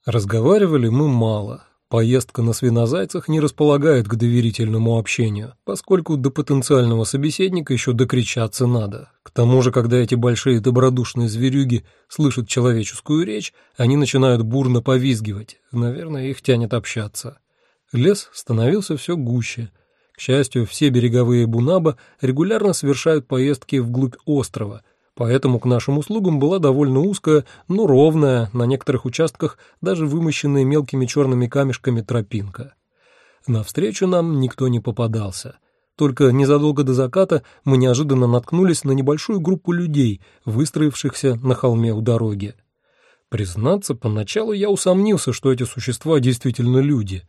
Разговаривали мы мало. Поездка на свинозайцах не располагает к доверительному общению, поскольку до потенциального собеседника еще докричаться надо. К тому же, когда эти большие добродушные зверюги слышат человеческую речь, они начинают бурно повизгивать. Наверное, их тянет общаться. Лес становился все гуще — к счастью, все береговые Бунаба регулярно совершают поездки вглубь острова, поэтому к нашим услугам была довольно узкая, но ровная, на некоторых участках даже вымощенная мелкими черными камешками тропинка. Навстречу нам никто не попадался. Только незадолго до заката мы неожиданно наткнулись на небольшую группу людей, выстроившихся на холме у дороги. Признаться, поначалу я усомнился, что эти существа действительно люди.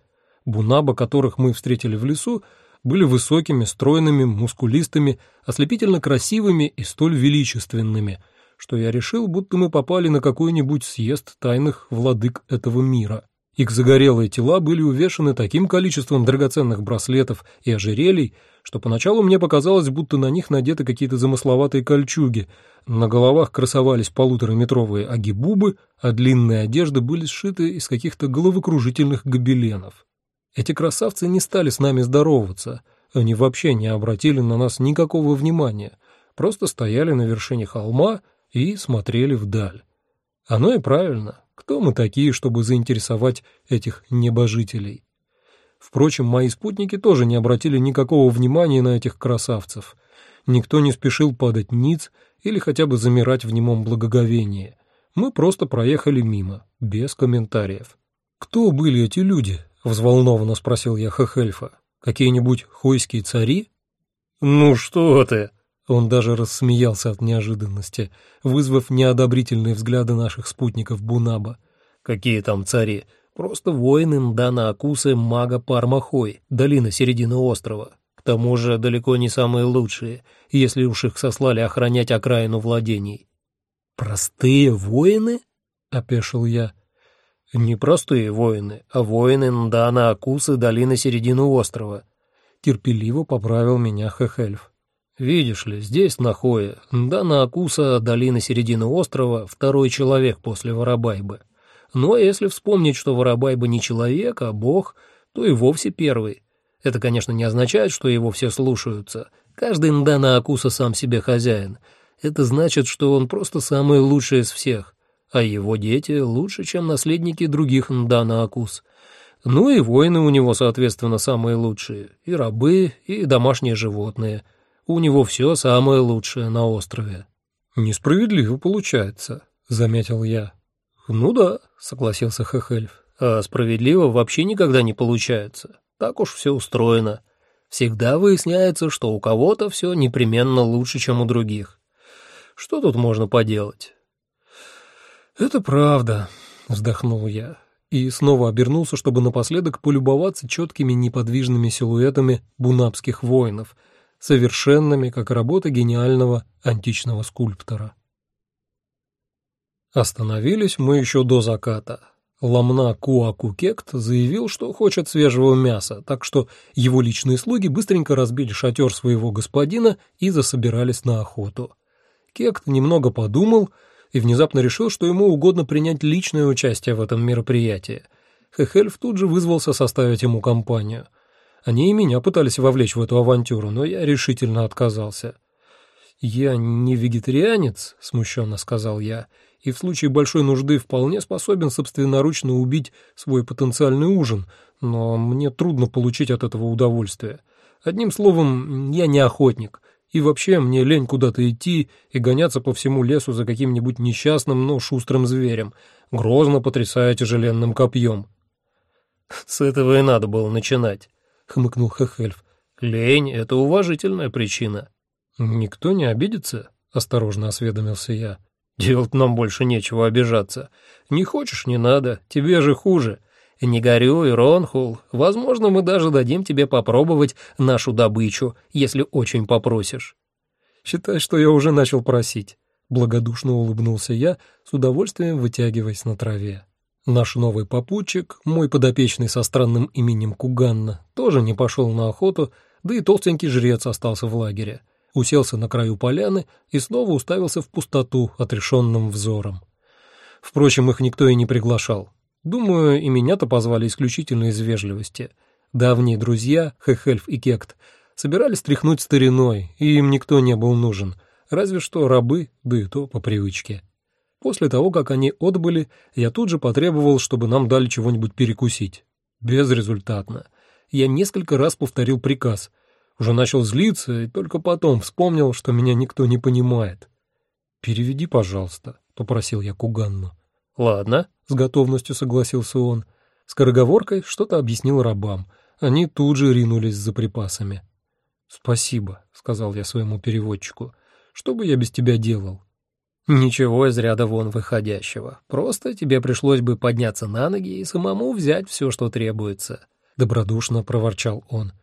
Бунаба, которых мы встретили в лесу, были высокими, стройными, мускулистыми, ослепительно красивыми и столь величественными, что я решил, будто мы попали на какой-нибудь съезд тайных владык этого мира. Их загорелые тела были увешаны таким количеством драгоценных браслетов и ожерелий, что поначалу мне показалось, будто на них надеты какие-то замысловатые кольчуги, на головах красовались полутораметровые агибубы, а длинные одежды были сшиты из каких-то головокружительных гобеленов. Эти красавцы не стали с нами здороваться, они вообще не обратили на нас никакого внимания, просто стояли на вершине холма и смотрели вдаль. Оно и правильно, кто мы такие, чтобы заинтересовать этих небожителей? Впрочем, мои спутники тоже не обратили никакого внимания на этих красавцев. Никто не спешил падать ниц или хотя бы замирать в немом благоговении. Мы просто проехали мимо, без комментариев. Кто были эти люди? Взволнованно спросил я Хехельфа. Какие-нибудь хойские цари? Ну что ты? Он даже рассмеялся от неожиданности, вызвав неодобрительные взгляды наших спутников Бунаба. Какие там цари? Просто воины Мдана Акусы мага Пармахой, долина середины острова. К тому же далеко не самые лучшие, если уж их сослали охранять окраину владений. «Простые воины?» — опешил я. Не простые воины, а воины Ндана Акусы долины середины острова. Терпеливо поправил меня Хехельф. Видишь ли, здесь, на Хое, Ндана Акуса долины середины острова второй человек после Воробайбы. Но если вспомнить, что Воробайба не человек, а бог, то и вовсе первый. Это, конечно, не означает, что его все слушаются. Каждый Ндана Акуса сам себе хозяин. Это значит, что он просто самый лучший из всех а его дети лучше, чем наследники других Ндана Акус. Ну и воины у него, соответственно, самые лучшие, и рабы, и домашние животные. У него все самое лучшее на острове. «Несправедливо получается», — заметил я. «Ну да», — согласился Хехельф. «А справедливо вообще никогда не получается. Так уж все устроено. Всегда выясняется, что у кого-то все непременно лучше, чем у других. Что тут можно поделать? «Это правда», — вздохнул я и снова обернулся, чтобы напоследок полюбоваться четкими неподвижными силуэтами бунапских воинов, совершенными, как работа гениального античного скульптора. Остановились мы еще до заката. Ламна Куакукект заявил, что хочет свежего мяса, так что его личные слуги быстренько разбили шатер своего господина и засобирались на охоту. Кект немного подумал и внезапно решил, что ему угодно принять личное участие в этом мероприятии. Хехельф тут же вызвался составить ему компанию. Они и меня пытались вовлечь в эту авантюру, но я решительно отказался. «Я не вегетарианец», — смущенно сказал я, — и в случае большой нужды вполне способен собственноручно убить свой потенциальный ужин, но мне трудно получить от этого удовольствие. Одним словом, я не охотник, и вообще мне лень куда-то идти и гоняться по всему лесу за каким-нибудь несчастным, но шустрым зверем, грозно потрясая тяжеленным копьем. «С этого и надо было начинать», — хмыкнул Хехельф. «Лень — это уважительная причина». «Никто не обидится?» — осторожно осведомился я. Делать нам больше нечего обижаться. Не хочешь — не надо, тебе же хуже. Не горюй, Ронхул, возможно, мы даже дадим тебе попробовать нашу добычу, если очень попросишь». «Считай, что я уже начал просить», — благодушно улыбнулся я, с удовольствием вытягиваясь на траве. Наш новый попутчик, мой подопечный со странным именем Куганна, тоже не пошел на охоту, да и толстенький жрец остался в лагере уселся на краю поляны и снова уставился в пустоту отрешенным взором. Впрочем, их никто и не приглашал. Думаю, и меня-то позвали исключительно из вежливости. Давние друзья, Хехельф и Кект, собирались тряхнуть стариной, и им никто не был нужен, разве что рабы, да и то по привычке. После того, как они отбыли, я тут же потребовал, чтобы нам дали чего-нибудь перекусить. Безрезультатно. Я несколько раз повторил приказ — уже начал злиться и только потом вспомнил, что меня никто не понимает. «Переведи, пожалуйста», — попросил я Куганну. «Ладно», — с готовностью согласился он. Скороговоркой что-то объяснил рабам. Они тут же ринулись за припасами. «Спасибо», — сказал я своему переводчику. «Что бы я без тебя делал?» «Ничего из ряда вон выходящего. Просто тебе пришлось бы подняться на ноги и самому взять все, что требуется», — добродушно проворчал он.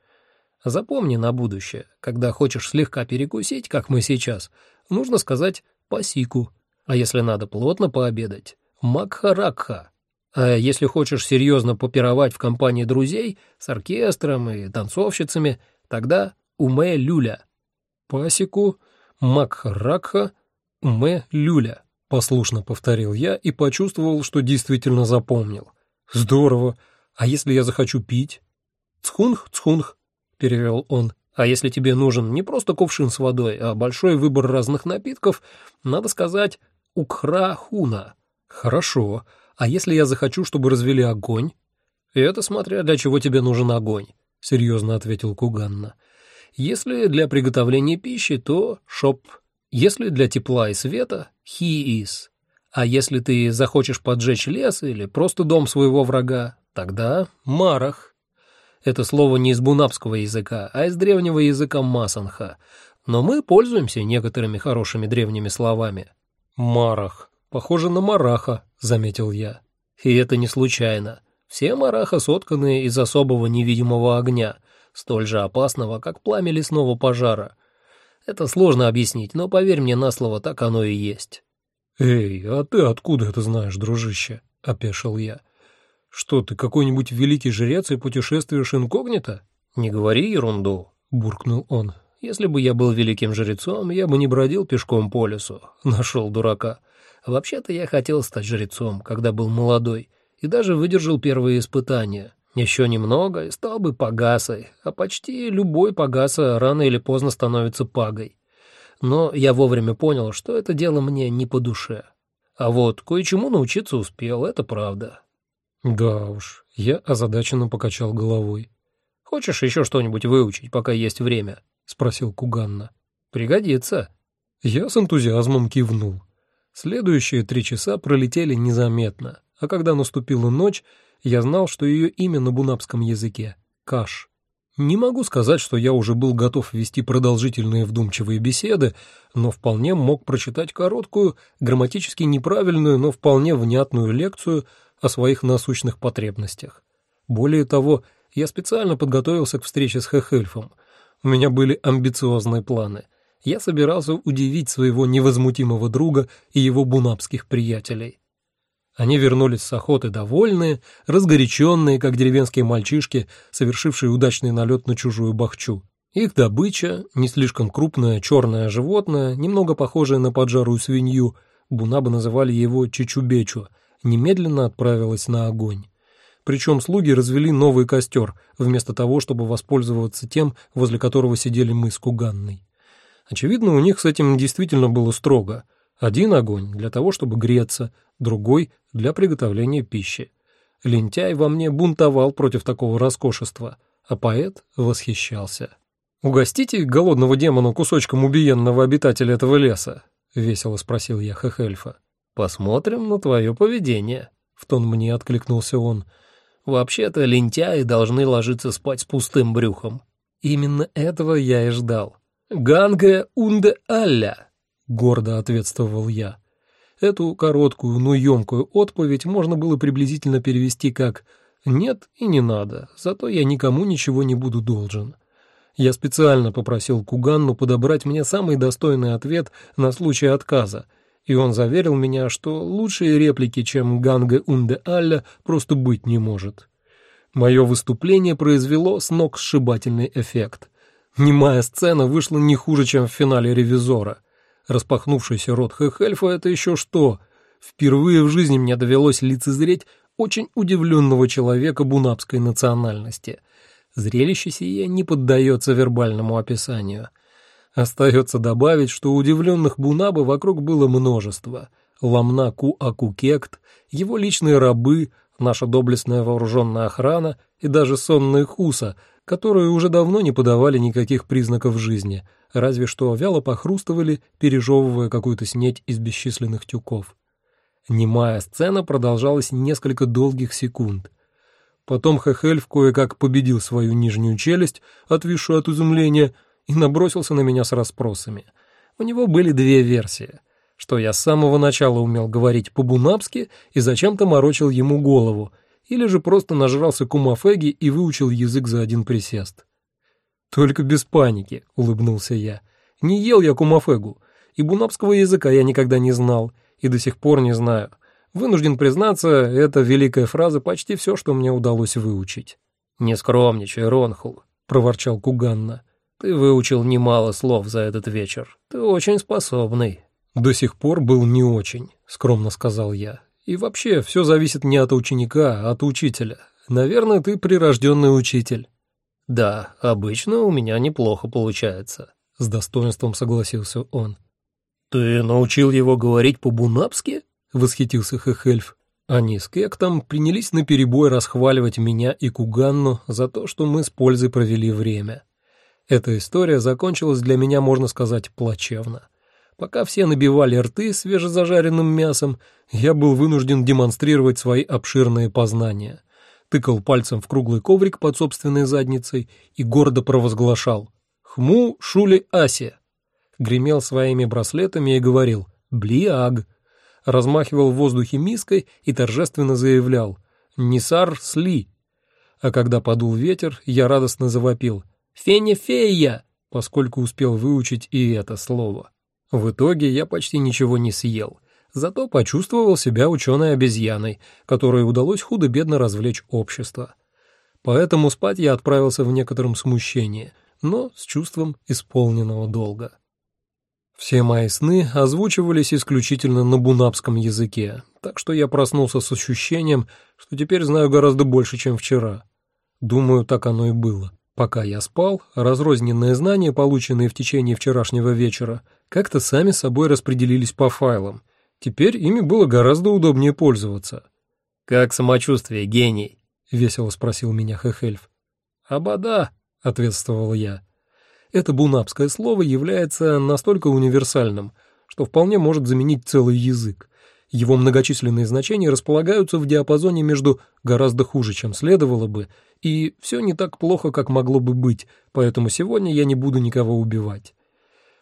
Запомни на будущее, когда хочешь слегка перекусить, как мы сейчас, нужно сказать «пасику», а если надо плотно пообедать — «макхаракха». А если хочешь серьезно попировать в компании друзей с оркестром и танцовщицами, тогда «уме люля». «Пасику», «макхаракха», «уме люля», — послушно повторил я и почувствовал, что действительно запомнил. «Здорово! А если я захочу пить?» «Цхунх, цхунх», перевел он. А если тебе нужен не просто кувшин с водой, а большой выбор разных напитков, надо сказать «укхра-хуна». Хорошо. А если я захочу, чтобы развели огонь? Это смотря для чего тебе нужен огонь, серьезно ответил Куганна. Если для приготовления пищи, то шоп. Если для тепла и света — хиис. А если ты захочешь поджечь лес или просто дом своего врага, тогда марах. Это слово не из бунапского языка, а из древнего языка масанха. Но мы пользуемся некоторыми хорошими древними словами. «Марах. Похоже на мараха», — заметил я. И это не случайно. Все мараха сотканы из особого невидимого огня, столь же опасного, как пламя лесного пожара. Это сложно объяснить, но поверь мне на слово, так оно и есть. «Эй, а ты откуда это знаешь, дружище?» — опешил я. «Что, ты какой-нибудь великий жрец и путешествуешь инкогнито?» «Не говори ерунду», — буркнул он. «Если бы я был великим жрецом, я бы не бродил пешком по лесу. Нашел дурака. Вообще-то я хотел стать жрецом, когда был молодой, и даже выдержал первые испытания. Еще немного и стал бы пагасой, а почти любой пагаса рано или поздно становится пагой. Но я вовремя понял, что это дело мне не по душе. А вот кое-чему научиться успел, это правда. Да уж, я озадаченно покачал головой. «Хочешь еще что-нибудь выучить, пока есть время?» — спросил Куганна. «Пригодится». Я с энтузиазмом кивнул. Следующие три часа пролетели незаметно, а когда наступила ночь, я знал, что ее имя на бунапском языке — Каш. Не могу сказать, что я уже был готов вести продолжительные вдумчивые беседы, но вполне мог прочитать короткую, грамматически неправильную, но вполне внятную лекцию о своих насущных потребностях. Более того, я специально подготовился к встрече с Хехельфом. У меня были амбициозные планы. Я собирался удивить своего невозмутимого друга и его бунапских приятелей. Они вернулись с охоты довольные, разгоряченные, как деревенские мальчишки, совершившие удачный налет на чужую бахчу. Их добыча, не слишком крупное черное животное, немного похожее на поджарую свинью, бунабы называли его чечубечу, немедленно отправилась на огонь. Причем слуги развели новый костер, вместо того, чтобы воспользоваться тем, возле которого сидели мы с Куганной. Очевидно, у них с этим действительно было строго. Один огонь для того, чтобы греться, другой — для приготовления пищи. Лентяй во мне бунтовал против такого роскошества, а поэт восхищался. «Угостите голодного демона кусочком убиенного обитателя этого леса?» — весело спросил я Хехельфа. «Посмотрим на твое поведение», — в тон мне откликнулся он. «Вообще-то лентяи должны ложиться спать с пустым брюхом». Именно этого я и ждал. «Ганге унде алля», — гордо ответствовал я. Эту короткую, но емкую отповедь можно было приблизительно перевести как «нет и не надо, зато я никому ничего не буду должен». Я специально попросил Куганну подобрать мне самый достойный ответ на случай отказа, и он заверил меня, что лучшие реплики, чем «Ганге унде алля», просто быть не может. Мое выступление произвело сногсшибательный эффект. Немая сцена вышла не хуже, чем в финале «Ревизора». Распахнувшийся рот Хехельфа — это еще что? Впервые в жизни мне довелось лицезреть очень удивленного человека бунапской национальности. Зрелище сие не поддается вербальному описанию. Остается добавить, что удивленных бунабы вокруг было множество. Ламна Ку-Акукект, его личные рабы, наша доблестная вооруженная охрана и даже сонные Хуса, которые уже давно не подавали никаких признаков жизни — разве что вяло похрустывали, пережевывая какую-то снеть из бесчисленных тюков. Немая сцена продолжалась несколько долгих секунд. Потом Хехельф кое-как победил свою нижнюю челюсть, отвисшую от изумления, и набросился на меня с расспросами. У него были две версии, что я с самого начала умел говорить по-бунапски и зачем-то морочил ему голову, или же просто нажрался кумафеги и выучил язык за один присест. «Только без паники», — улыбнулся я. «Не ел я кумафегу, и бунапского языка я никогда не знал, и до сих пор не знаю. Вынужден признаться, эта великая фраза почти все, что мне удалось выучить». «Не скромничай, Ронхул», — проворчал Куганна. «Ты выучил немало слов за этот вечер. Ты очень способный». «До сих пор был не очень», — скромно сказал я. «И вообще, все зависит не от ученика, а от учителя. Наверное, ты прирожденный учитель». «Да, обычно у меня неплохо получается», — с достоинством согласился он. «Ты научил его говорить по-бунапски?» — восхитился Хехельф. Они с Кектом принялись наперебой расхваливать меня и Куганну за то, что мы с пользой провели время. Эта история закончилась для меня, можно сказать, плачевно. Пока все набивали рты свежезажаренным мясом, я был вынужден демонстрировать свои обширные познания — тыкал пальцем в круглый коврик под собственной задницей и гордо провозглашал «Хму шули аси!» Гремел своими браслетами и говорил «Блиаг!» Размахивал в воздухе миской и торжественно заявлял «Нисар сли!» А когда подул ветер, я радостно завопил «Феня-фея!» поскольку успел выучить и это слово. В итоге я почти ничего не съел — зато почувствовал себя ученой-обезьяной, которой удалось худо-бедно развлечь общество. Поэтому спать я отправился в некотором смущении, но с чувством исполненного долга. Все мои сны озвучивались исключительно на бунапском языке, так что я проснулся с ощущением, что теперь знаю гораздо больше, чем вчера. Думаю, так оно и было. Пока я спал, разрозненные знания, полученные в течение вчерашнего вечера, как-то сами собой распределились по файлам, Теперь ими было гораздо удобнее пользоваться. «Как самочувствие, гений?» — весело спросил меня Хехельф. «Абада», — ответствовал я. Это бунапское слово является настолько универсальным, что вполне может заменить целый язык. Его многочисленные значения располагаются в диапазоне между «гораздо хуже, чем следовало бы» и «все не так плохо, как могло бы быть, поэтому сегодня я не буду никого убивать».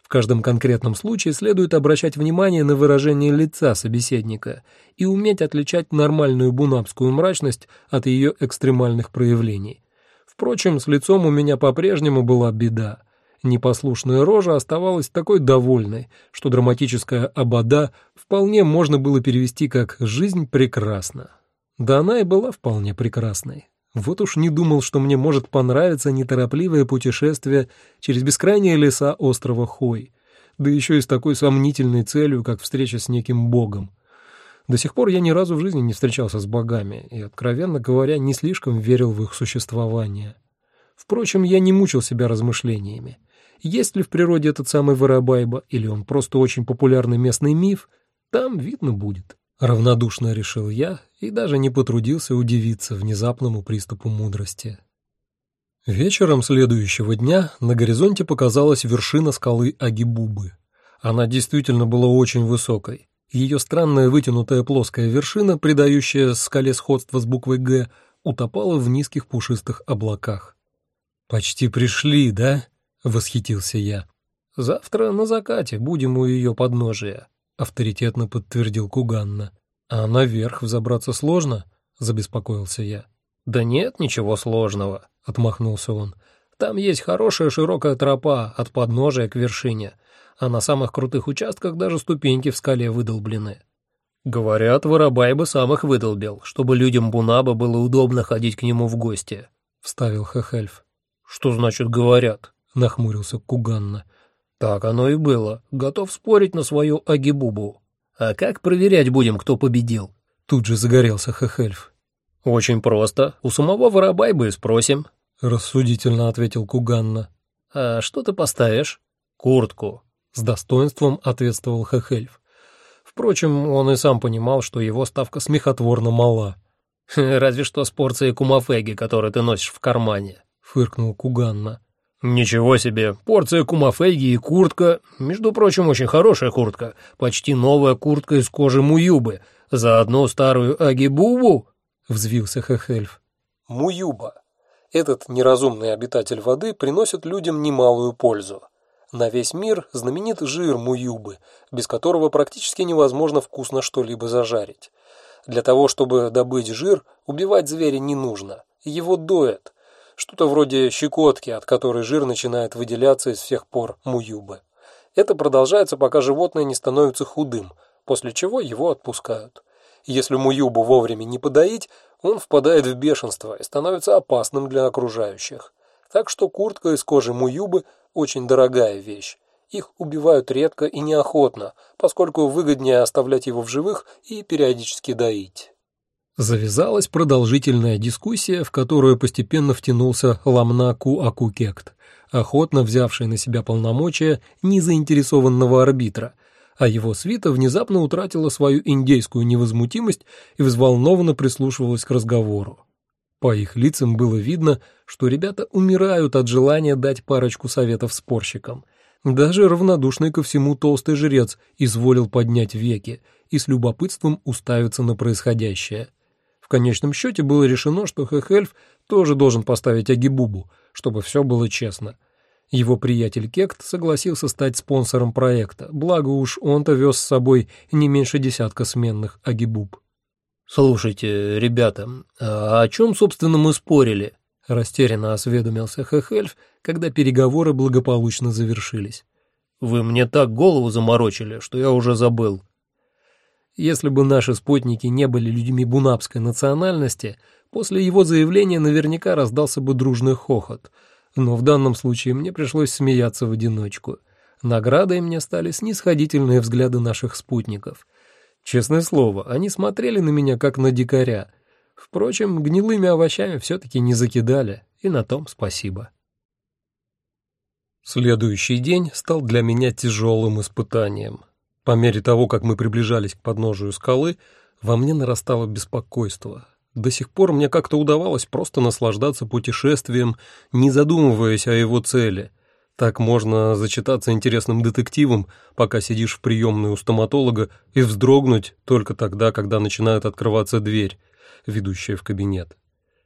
В каждом конкретном случае следует обращать внимание на выражение лица собеседника и уметь отличать нормальную бунапскую мрачность от ее экстремальных проявлений. Впрочем, с лицом у меня по-прежнему была беда. Непослушная рожа оставалась такой довольной, что драматическая обода вполне можно было перевести как «жизнь прекрасна». Да она и была вполне прекрасной. Вот уж не думал, что мне может понравиться неторопливое путешествие через бескрайние леса острова Хой, да еще и с такой сомнительной целью, как встреча с неким богом. До сих пор я ни разу в жизни не встречался с богами и, откровенно говоря, не слишком верил в их существование. Впрочем, я не мучил себя размышлениями. Есть ли в природе этот самый Воробайба, или он просто очень популярный местный миф, там видно будет. Равнодушно решил я и даже не потрудился удивиться внезапному приступу мудрости. Вечером следующего дня на горизонте показалась вершина скалы Агибубы. Она действительно была очень высокой. Ее странная вытянутая плоская вершина, придающая скале сходство с буквой «Г», утопала в низких пушистых облаках. «Почти пришли, да?» — восхитился я. «Завтра на закате будем у ее подножия», — авторитетно подтвердил Куганна. «А наверх взобраться сложно?» — забеспокоился я. «Да нет ничего сложного», — отмахнулся он. «Там есть хорошая широкая тропа от подножия к вершине, а на самых крутых участках даже ступеньки в скале выдолблены». «Говорят, Воробай бы сам их выдолбил, чтобы людям Бунаба было удобно ходить к нему в гости», — вставил Хехельф. «Что значит «говорят»?» — нахмурился Куганна. «Так оно и было. Готов спорить на свою Агибубу. А как проверять будем, кто победил?» Тут же загорелся Хехельф. «Очень просто. У самого Воробайбы и спросим», — рассудительно ответил Куганна. «А что ты поставишь?» «Куртку», — с достоинством ответствовал Хехельф. Впрочем, он и сам понимал, что его ставка смехотворно мала. «Разве что с порцией кумафеги, которую ты носишь в кармане», — фыркнул Куганна. «Ничего себе! Порция кумафейги и куртка. Между прочим, очень хорошая куртка. Почти новая куртка из кожи муюбы. Заодно старую агибубу!» — взвился Хехельф. Муюба. Этот неразумный обитатель воды приносит людям немалую пользу. На весь мир знаменит жир муюбы, без которого практически невозможно вкусно что-либо зажарить. Для того, чтобы добыть жир, убивать зверя не нужно. Его доят — что-то вроде щекотки, от которой жир начинает выделяться из всех пор муюбы. Это продолжается, пока животное не становится худым, после чего его отпускают. Если муюбу вовремя не подоить, он впадает в бешенство и становится опасным для окружающих. Так что куртка из кожи муюбы очень дорогая вещь. Их убивают редко и неохотно, поскольку выгоднее оставлять его в живых и периодически доить. Завязалась продолжительная дискуссия, в которую постепенно втянулся Ламнаку Акукект, охотно взявший на себя полномочия незаинтересованного арбитра, а его свита внезапно утратила свою индейскую невозмутимость и взволнованно прислушивалась к разговору. По их лицам было видно, что ребята умирают от желания дать парочку советов спорщикам. Даже равнодушный ко всему толстый жрец изволил поднять веки и с любопытством уставиться на происходящее – конечном счете было решено, что Хехельф тоже должен поставить Агибубу, чтобы все было честно. Его приятель Кект согласился стать спонсором проекта, благо уж он-то вез с собой не меньше десятка сменных Агибуб. «Слушайте, ребята, а о чем, собственно, мы спорили?» — растерянно осведомился Хехельф, когда переговоры благополучно завершились. «Вы мне так голову заморочили, что я уже забыл». Если бы наши спутники не были людьми бунапской национальности, после его заявления наверняка раздался бы дружный хохот. Но в данном случае мне пришлось смеяться в одиночку. Наградой мне стали снисходительные взгляды наших спутников. Честное слово, они смотрели на меня как на дикаря. Впрочем, гнилыми овощами все-таки не закидали, и на том спасибо. Следующий день стал для меня тяжелым испытанием. По мере того, как мы приближались к подножию скалы, во мне нарастало беспокойство. До сих пор мне как-то удавалось просто наслаждаться путешествием, не задумываясь о его цели. Так можно зачитаться интересным детективом, пока сидишь в приемной у стоматолога, и вздрогнуть только тогда, когда начинает открываться дверь, ведущая в кабинет.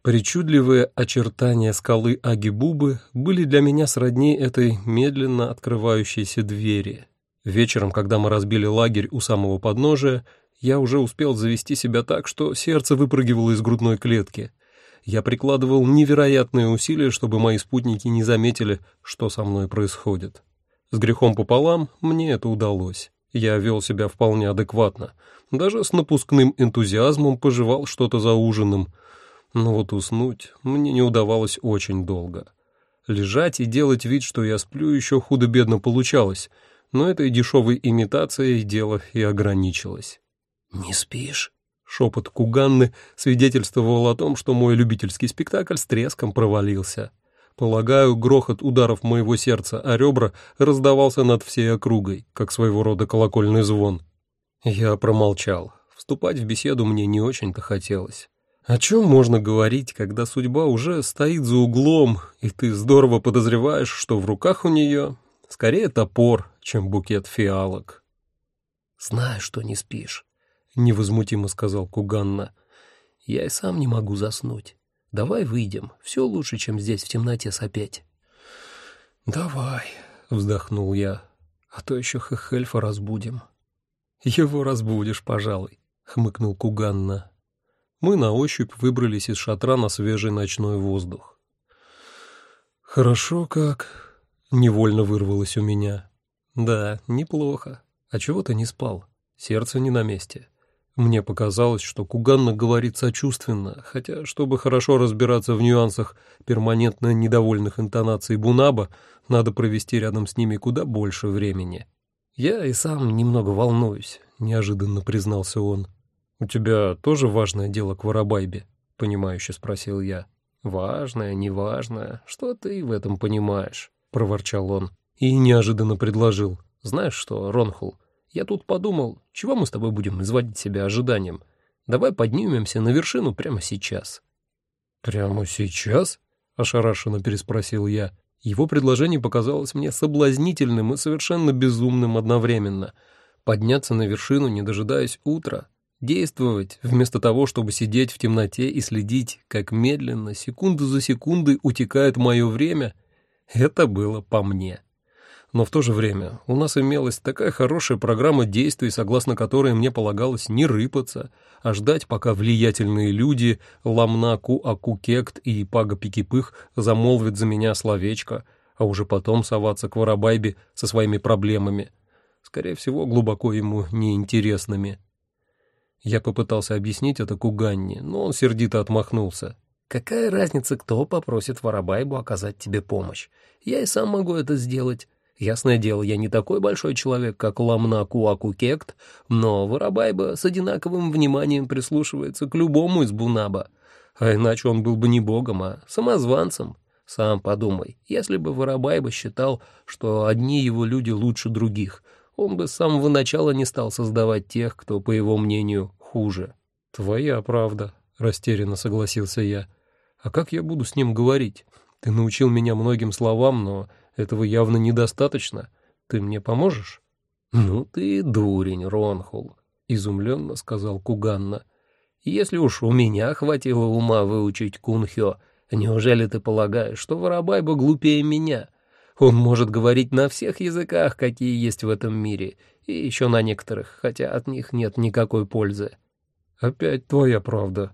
Причудливые очертания скалы Агибубы были для меня сродни этой медленно открывающейся двери. Вечером, когда мы разбили лагерь у самого подножия, я уже успел завести себя так, что сердце выпрыгивало из грудной клетки. Я прикладывал невероятные усилия, чтобы мои спутники не заметили, что со мной происходит. С грехом пополам мне это удалось. Я вел себя вполне адекватно. Даже с напускным энтузиазмом пожевал что-то за ужином — но вот уснуть мне не удавалось очень долго. Лежать и делать вид, что я сплю, еще худо-бедно получалось, но этой дешевой имитацией дело и ограничилось. «Не спишь?» Шепот Куганны свидетельствовал о том, что мой любительский спектакль с треском провалился. Полагаю, грохот ударов моего сердца о ребра раздавался над всей округой, как своего рода колокольный звон. Я промолчал. Вступать в беседу мне не очень-то хотелось. О чем можно говорить, когда судьба уже стоит за углом, и ты здорово подозреваешь, что в руках у нее скорее топор, чем букет фиалок? «Знаю, что не спишь», — невозмутимо сказал Куганна. «Я и сам не могу заснуть. Давай выйдем, все лучше, чем здесь в темноте сопеть». «Давай», — вздохнул я, — «а то еще Хехельфа разбудим». «Его разбудишь, пожалуй», — хмыкнул Куганна мы на ощупь выбрались из шатра на свежий ночной воздух. «Хорошо как...» — невольно вырвалось у меня. «Да, неплохо. А чего ты не спал? Сердце не на месте». Мне показалось, что Куганна говорит сочувственно, хотя, чтобы хорошо разбираться в нюансах перманентно недовольных интонаций Бунаба, надо провести рядом с ними куда больше времени. «Я и сам немного волнуюсь», — неожиданно признался он. «У тебя тоже важное дело к Воробайбе?» — понимающе спросил я. «Важное, неважное, что ты в этом понимаешь?» — проворчал он. И неожиданно предложил. «Знаешь что, Ронхул, я тут подумал, чего мы с тобой будем изводить себя ожиданием? Давай поднимемся на вершину прямо сейчас». «Прямо сейчас?» — ошарашенно переспросил я. Его предложение показалось мне соблазнительным и совершенно безумным одновременно. Подняться на вершину, не дожидаясь утра, Действовать, вместо того, чтобы сидеть в темноте и следить, как медленно, секунду за секундой утекает мое время, это было по мне. Но в то же время у нас имелась такая хорошая программа действий, согласно которой мне полагалось не рыпаться, а ждать, пока влиятельные люди Ламнаку Акукект и Пага Пикипых замолвят за меня словечко, а уже потом соваться к Воробайбе со своими проблемами, скорее всего, глубоко ему неинтересными. Я попытался объяснить это Куганне, но он сердито отмахнулся. «Какая разница, кто попросит Воробайбу оказать тебе помощь? Я и сам могу это сделать. Ясное дело, я не такой большой человек, как Ламна Куаку Кект, но Воробайба с одинаковым вниманием прислушивается к любому из Бунаба. А иначе он был бы не богом, а самозванцем. Сам подумай, если бы Воробайба считал, что одни его люди лучше других, он бы с самого начала не стал создавать тех, кто, по его мнению, хуже. «Твоя правда», — растерянно согласился я. «А как я буду с ним говорить? Ты научил меня многим словам, но этого явно недостаточно. Ты мне поможешь?» «Ну ты дурень, Ронхул», — изумленно сказал Куганна. «Если уж у меня хватило ума выучить кунхё, неужели ты полагаешь, что Воробайба глупее меня?» Он может говорить на всех языках, какие есть в этом мире, и еще на некоторых, хотя от них нет никакой пользы. «Опять твоя правда».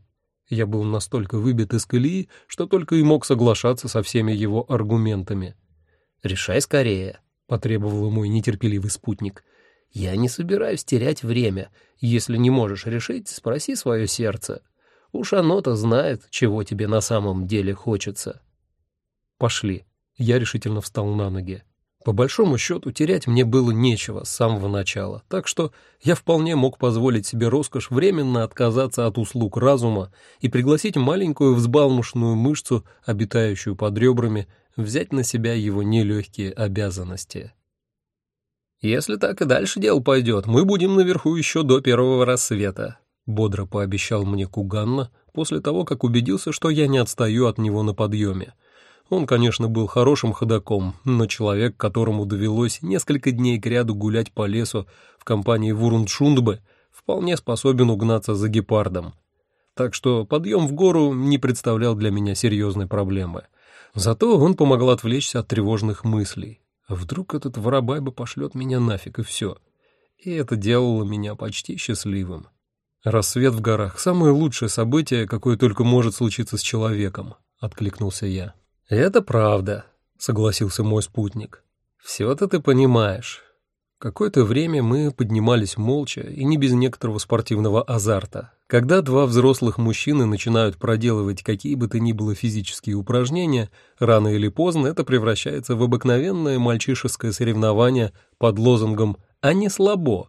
Я был настолько выбит из колеи, что только и мог соглашаться со всеми его аргументами. «Решай скорее», — потребовал мой нетерпеливый спутник. «Я не собираюсь терять время. Если не можешь решить, спроси свое сердце. Уж оно-то знает, чего тебе на самом деле хочется». «Пошли». Я решительно встал на ноги. По большому счету, терять мне было нечего с самого начала, так что я вполне мог позволить себе роскошь временно отказаться от услуг разума и пригласить маленькую взбалмошную мышцу, обитающую под ребрами, взять на себя его нелегкие обязанности. «Если так и дальше дело пойдет, мы будем наверху еще до первого рассвета», — бодро пообещал мне Куганна после того, как убедился, что я не отстаю от него на подъеме. Он, конечно, был хорошим ходаком, но человек, которому довелось несколько дней кряду гулять по лесу в компании Вурундшундбы, вполне способен угнаться за гепардом. Так что подъем в гору не представлял для меня серьезной проблемы. Зато он помогал отвлечься от тревожных мыслей. Вдруг этот воробайба пошлет меня нафиг, и все. И это делало меня почти счастливым. Рассвет в горах — самое лучшее событие, какое только может случиться с человеком, — откликнулся я. «Это правда», — согласился мой спутник. «Все-то ты понимаешь». Какое-то время мы поднимались молча и не без некоторого спортивного азарта. Когда два взрослых мужчины начинают проделывать какие бы то ни было физические упражнения, рано или поздно это превращается в обыкновенное мальчишеское соревнование под лозунгом «а не слабо».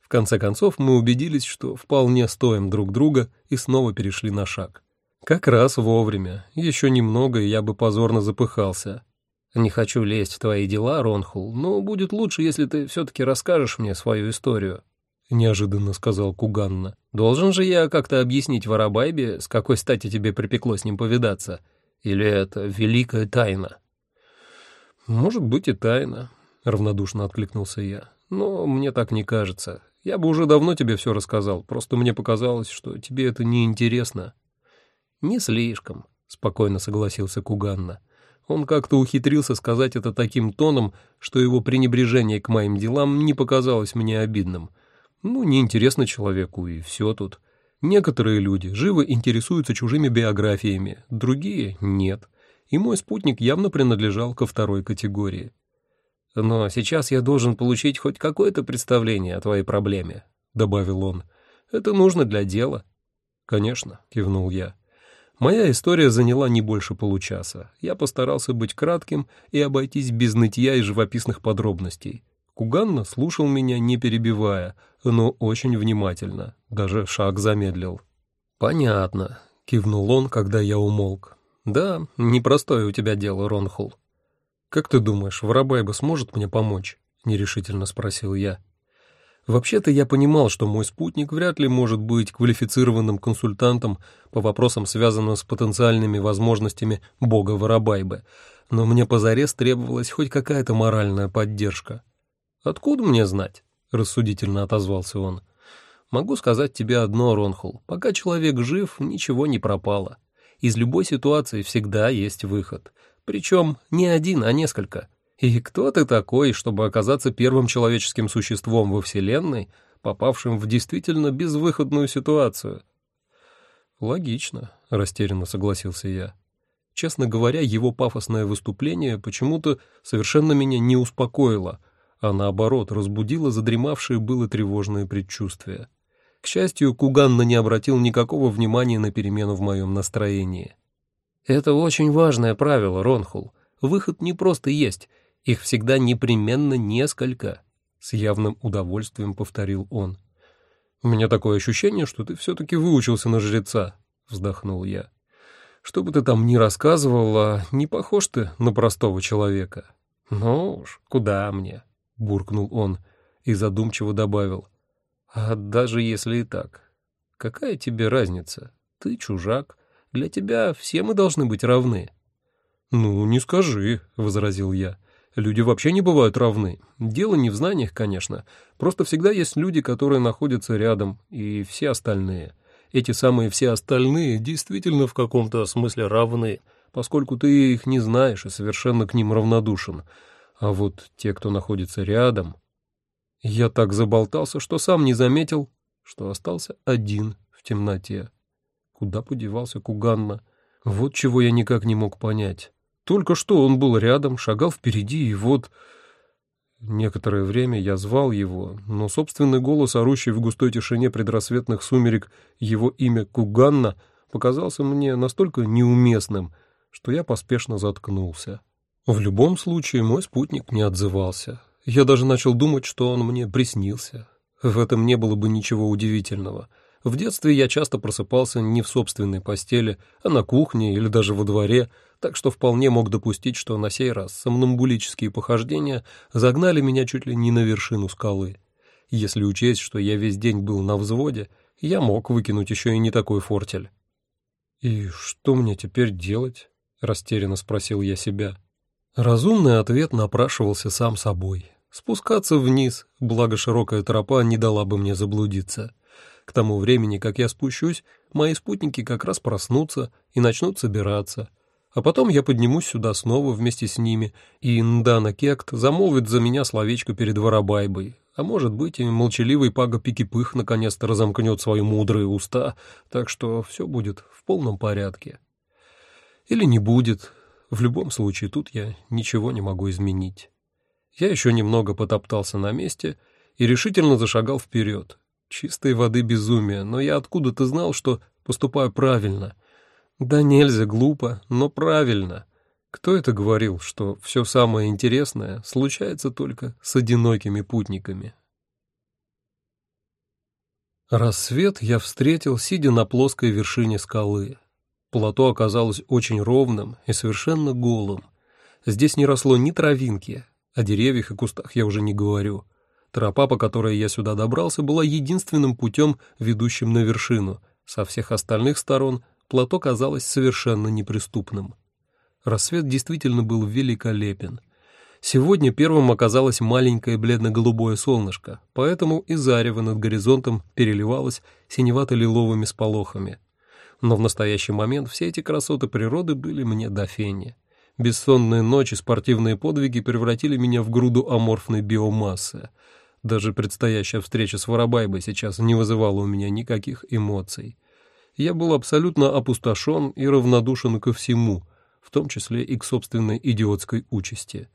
В конце концов мы убедились, что вполне стоим друг друга и снова перешли на шаг. Как раз вовремя. Еще немного, и я бы позорно запыхался. Не хочу лезть в твои дела, Ронхул, но будет лучше, если ты все-таки расскажешь мне свою историю. — неожиданно сказал Куганна. «Должен же я как-то объяснить Воробайбе, с какой стати тебе припекло с ним повидаться? Или это великая тайна?» «Может быть и тайна», — равнодушно откликнулся я. «Но мне так не кажется. Я бы уже давно тебе все рассказал, просто мне показалось, что тебе это не интересно. «Не слишком», — спокойно согласился Куганна. Он как-то ухитрился сказать это таким тоном, что его пренебрежение к моим делам не показалось мне обидным. Ну, неинтересно человеку, и все тут. Некоторые люди живо интересуются чужими биографиями, другие — нет. И мой спутник явно принадлежал ко второй категории. «Но сейчас я должен получить хоть какое-то представление о твоей проблеме», — добавил он. «Это нужно для дела». «Конечно», — кивнул я. Моя история заняла не больше получаса. Я постарался быть кратким и обойтись без нытья и живописных подробностей. Куганна слушал меня, не перебивая, но очень внимательно, даже шаг замедлил. «Понятно», — кивнул он, когда я умолк. «Да, непростое у тебя дело, Ронхул». «Как ты думаешь, Воробайба сможет мне помочь?» — нерешительно спросил я. Вообще-то я понимал, что мой спутник вряд ли может быть квалифицированным консультантом по вопросам, связанным с потенциальными возможностями бога Воробайбы, но мне позарез требовалась хоть какая-то моральная поддержка. «Откуда мне знать?» — рассудительно отозвался он. «Могу сказать тебе одно, Ронхул. Пока человек жив, ничего не пропало. Из любой ситуации всегда есть выход. Причем не один, а несколько». И кто ты такой, чтобы оказаться первым человеческим существом во Вселенной, попавшим в действительно безвыходную ситуацию? Логично, растерянно согласился я. Честно говоря, его пафосное выступление почему-то совершенно меня не успокоило, а наоборот разбудило задремавшие было тревожные предчувствия. К счастью, Куганна не обратил никакого внимания на перемену в моем настроении. «Это очень важное правило, Ронхул. Выход не просто есть, их всегда непременно несколько, — с явным удовольствием повторил он. — У меня такое ощущение, что ты все-таки выучился на жреца, — вздохнул я. Что бы ты там ни рассказывал, а не похож ты на простого человека. — Ну уж, куда мне, — буркнул он и задумчиво добавил. — А даже если и так, какая тебе разница? Ты чужак, для тебя все мы должны быть равны. — Ну, не скажи, — возразил я. — Люди вообще не бывают равны. Дело не в знаниях, конечно. Просто всегда есть люди, которые находятся рядом, и все остальные. Эти самые все остальные действительно в каком-то смысле равны, поскольку ты их не знаешь и совершенно к ним равнодушен. А вот те, кто находится рядом... Я так заболтался, что сам не заметил, что остался один в темноте. Куда подевался Куганна? Вот чего я никак не мог понять. Только что он был рядом, шагал впереди, и вот... Некоторое время я звал его, но собственный голос, орущий в густой тишине предрассветных сумерек, его имя Куганна, показался мне настолько неуместным, что я поспешно заткнулся. В любом случае мой спутник не отзывался. Я даже начал думать, что он мне приснился. В этом не было бы ничего удивительного. В детстве я часто просыпался не в собственной постели, а на кухне или даже во дворе, так что вполне мог допустить, что на сей раз сомнамбулические похождения загнали меня чуть ли не на вершину скалы. Если учесть, что я весь день был на взводе, я мог выкинуть еще и не такой фортель. «И что мне теперь делать?» —— растерянно спросил я себя. Разумный ответ напрашивался сам собой. Спускаться вниз, благо широкая тропа не дала бы мне заблудиться. К тому времени, как я спущусь, мои спутники как раз проснутся и начнут собираться. А потом я поднимусь сюда снова вместе с ними, и Ндана Кект замолвит за меня словечко перед Воробайбой. А может быть, и молчаливый Пага Пикипых наконец-то разомкнет свои мудрые уста, так что все будет в полном порядке. Или не будет. В любом случае, тут я ничего не могу изменить. Я еще немного потоптался на месте и решительно зашагал вперед. Чистой воды безумие, но я откуда-то знал, что поступаю правильно. Да нельзя глупо, но правильно. Кто это говорил, что все самое интересное случается только с одинокими путниками? Рассвет я встретил, сидя на плоской вершине скалы. Плато оказалось очень ровным и совершенно голым. Здесь не росло ни травинки, о деревьях и кустах я уже не говорю. Тропа, по которой я сюда добрался, была единственным путем, ведущим на вершину. Со всех остальных сторон плато казалось совершенно неприступным. Рассвет действительно был великолепен. Сегодня первым оказалось маленькое бледно-голубое солнышко, поэтому и зарево над горизонтом переливалось синевато-лиловыми сполохами. Но в настоящий момент все эти красоты природы были мне до фени. Бессонные ночи, спортивные подвиги превратили меня в груду аморфной биомассы. Даже предстоящая встреча с Воробайбой сейчас не вызывала у меня никаких эмоций. Я был абсолютно опустошен и равнодушен ко всему, в том числе и к собственной идиотской участи.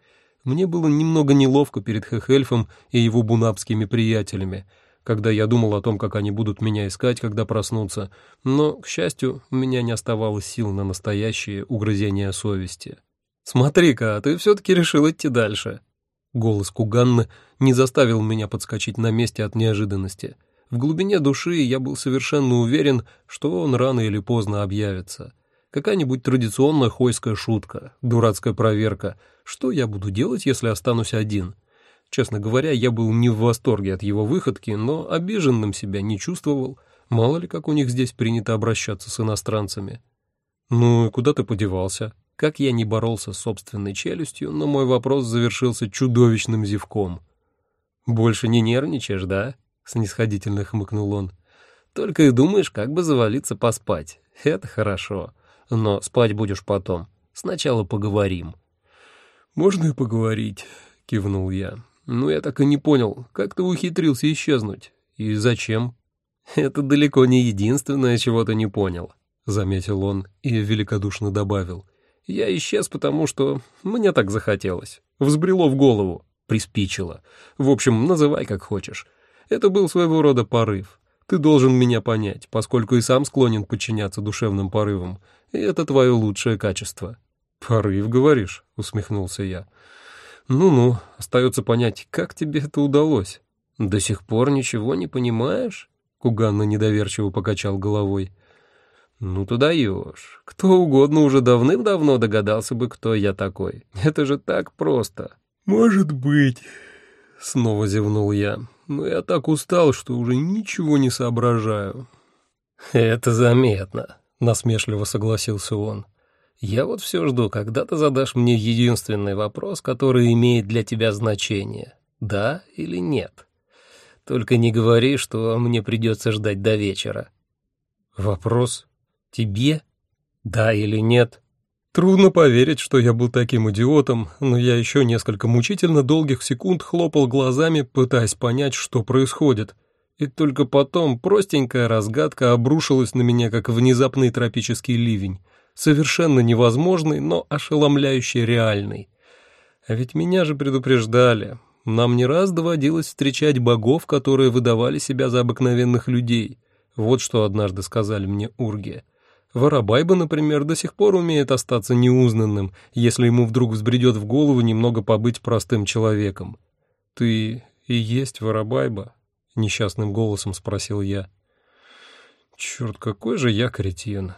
Мне было немного неловко перед Хехельфом и его бунапскими приятелями, когда я думал о том, как они будут меня искать, когда проснутся, но, к счастью, у меня не оставалось сил на настоящее угрызение совести. «Смотри-ка, ты все-таки решил идти дальше». Голос Куганны не заставил меня подскочить на месте от неожиданности. В глубине души я был совершенно уверен, что он рано или поздно объявится. Какая-нибудь традиционная хойская шутка, дурацкая проверка. Что я буду делать, если останусь один? Честно говоря, я был не в восторге от его выходки, но обиженным себя не чувствовал. Мало ли, как у них здесь принято обращаться с иностранцами. «Ну и куда ты подевался?» Как я не боролся с собственной челюстью, но мой вопрос завершился чудовищным зевком. «Больше не нервничаешь, да?» — снисходительно хмыкнул он. «Только и думаешь, как бы завалиться поспать. Это хорошо. Но спать будешь потом. Сначала поговорим». «Можно и поговорить», — кивнул я. «Ну, я так и не понял, как ты ухитрился исчезнуть? И зачем?» «Это далеко не единственное, чего ты не понял», — заметил он и великодушно добавил. Я исчез, потому что мне так захотелось. Взбрело в голову, приспичило. В общем, называй как хочешь. Это был своего рода порыв. Ты должен меня понять, поскольку и сам склонен подчиняться душевным порывам. И это твое лучшее качество». «Порыв, говоришь?» — усмехнулся я. «Ну-ну, остается понять, как тебе это удалось?» «До сих пор ничего не понимаешь?» Куганна недоверчиво покачал головой. «Ну ты даешь. Кто угодно уже давным-давно догадался бы, кто я такой. Это же так просто». «Может быть», — снова зевнул я. «Но я так устал, что уже ничего не соображаю». «Это заметно», — насмешливо согласился он. «Я вот все жду, когда ты задашь мне единственный вопрос, который имеет для тебя значение. Да или нет? Только не говори, что мне придется ждать до вечера». «Вопрос?» Тебе? Да или нет? Трудно поверить, что я был таким идиотом, но я еще несколько мучительно долгих секунд хлопал глазами, пытаясь понять, что происходит. И только потом простенькая разгадка обрушилась на меня, как внезапный тропический ливень. Совершенно невозможный, но ошеломляющий реальный. А ведь меня же предупреждали. Нам не раз доводилось встречать богов, которые выдавали себя за обыкновенных людей. Вот что однажды сказали мне урги. Воробайба, например, до сих пор умеет остаться неузнанным, если ему вдруг взбредет в голову немного побыть простым человеком. «Ты и есть Воробайба?» — несчастным голосом спросил я. «Черт, какой же я кретин!»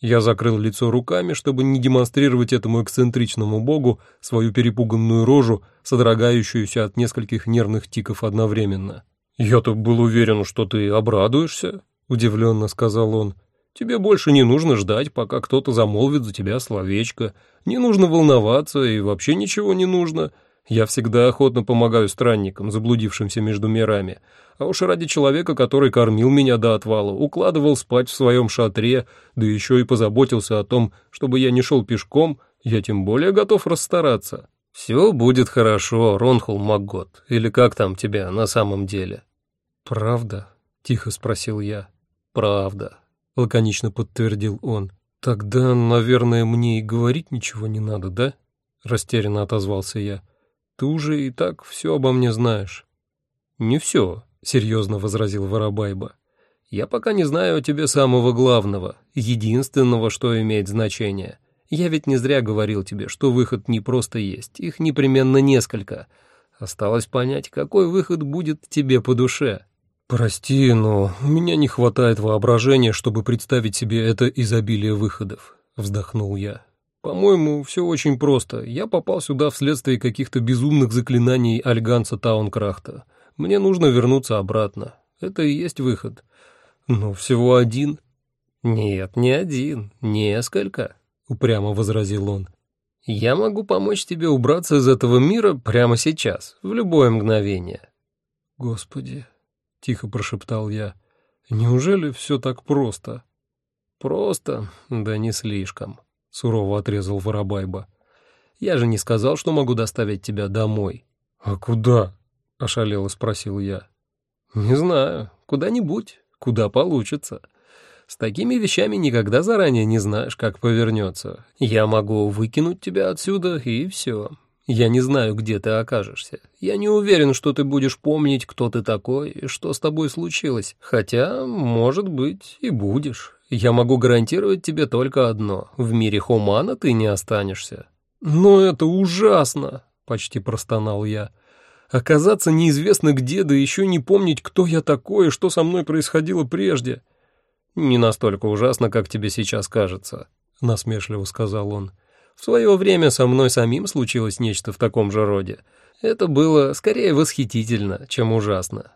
Я закрыл лицо руками, чтобы не демонстрировать этому эксцентричному богу свою перепуганную рожу, содрогающуюся от нескольких нервных тиков одновременно. «Я-то был уверен, что ты обрадуешься», — удивленно сказал он. Тебе больше не нужно ждать, пока кто-то замолвит за тебя словечко, не нужно волноваться и вообще ничего не нужно. Я всегда охотно помогаю странникам, заблудившимся между мирами, а уж ради человека, который кормил меня до отвала, укладывал спать в своем шатре, да еще и позаботился о том, чтобы я не шел пешком, я тем более готов расстараться. Все будет хорошо, Ронхул Магот, или как там тебя на самом деле? Правда? Тихо спросил я. Правда, лаконично подтвердил он. Тогда, наверное, мне и говорить ничего не надо, да? Растерянно отозвался я. Ты уже и так все обо мне знаешь. Не все, серьезно возразил Воробайба. Я пока не знаю о тебе самого главного, единственного, что имеет значение. Я ведь не зря говорил тебе, что выход не просто есть, их непременно несколько. Осталось понять, какой выход будет тебе по душе. Прости, но у меня не хватает воображения, чтобы представить себе это изобилие выходов, вздохнул я. По-моему, все очень просто. Я попал сюда вследствие каких-то безумных заклинаний Альганса Таункрахта. Мне нужно вернуться обратно. Это и есть выход. Но всего один? Нет, не один, несколько, упрямо возразил он. Я могу помочь тебе убраться из этого мира прямо сейчас, в любое мгновение. Господи, тихо прошептал я. Неужели все так просто? Просто, да не слишком, сурово отрезал Воробайба. Я же не сказал, что могу доставить тебя домой. А куда? — ошалело спросил я. «Не знаю. Куда-нибудь. Куда получится. С такими вещами никогда заранее не знаешь, как повернется. Я могу выкинуть тебя отсюда, и все. Я не знаю, где ты окажешься. Я не уверен, что ты будешь помнить, кто ты такой и что с тобой случилось. Хотя, может быть, и будешь. Я могу гарантировать тебе только одно. В мире Хумана ты не останешься». «Но это ужасно!» — почти простонал я. Оказаться неизвестно где, да еще не помнить, кто я такой и что со мной происходило прежде. «Не настолько ужасно, как тебе сейчас кажется», — насмешливо сказал он. «В свое время со мной самим случилось нечто в таком же роде. Это было скорее восхитительно, чем ужасно».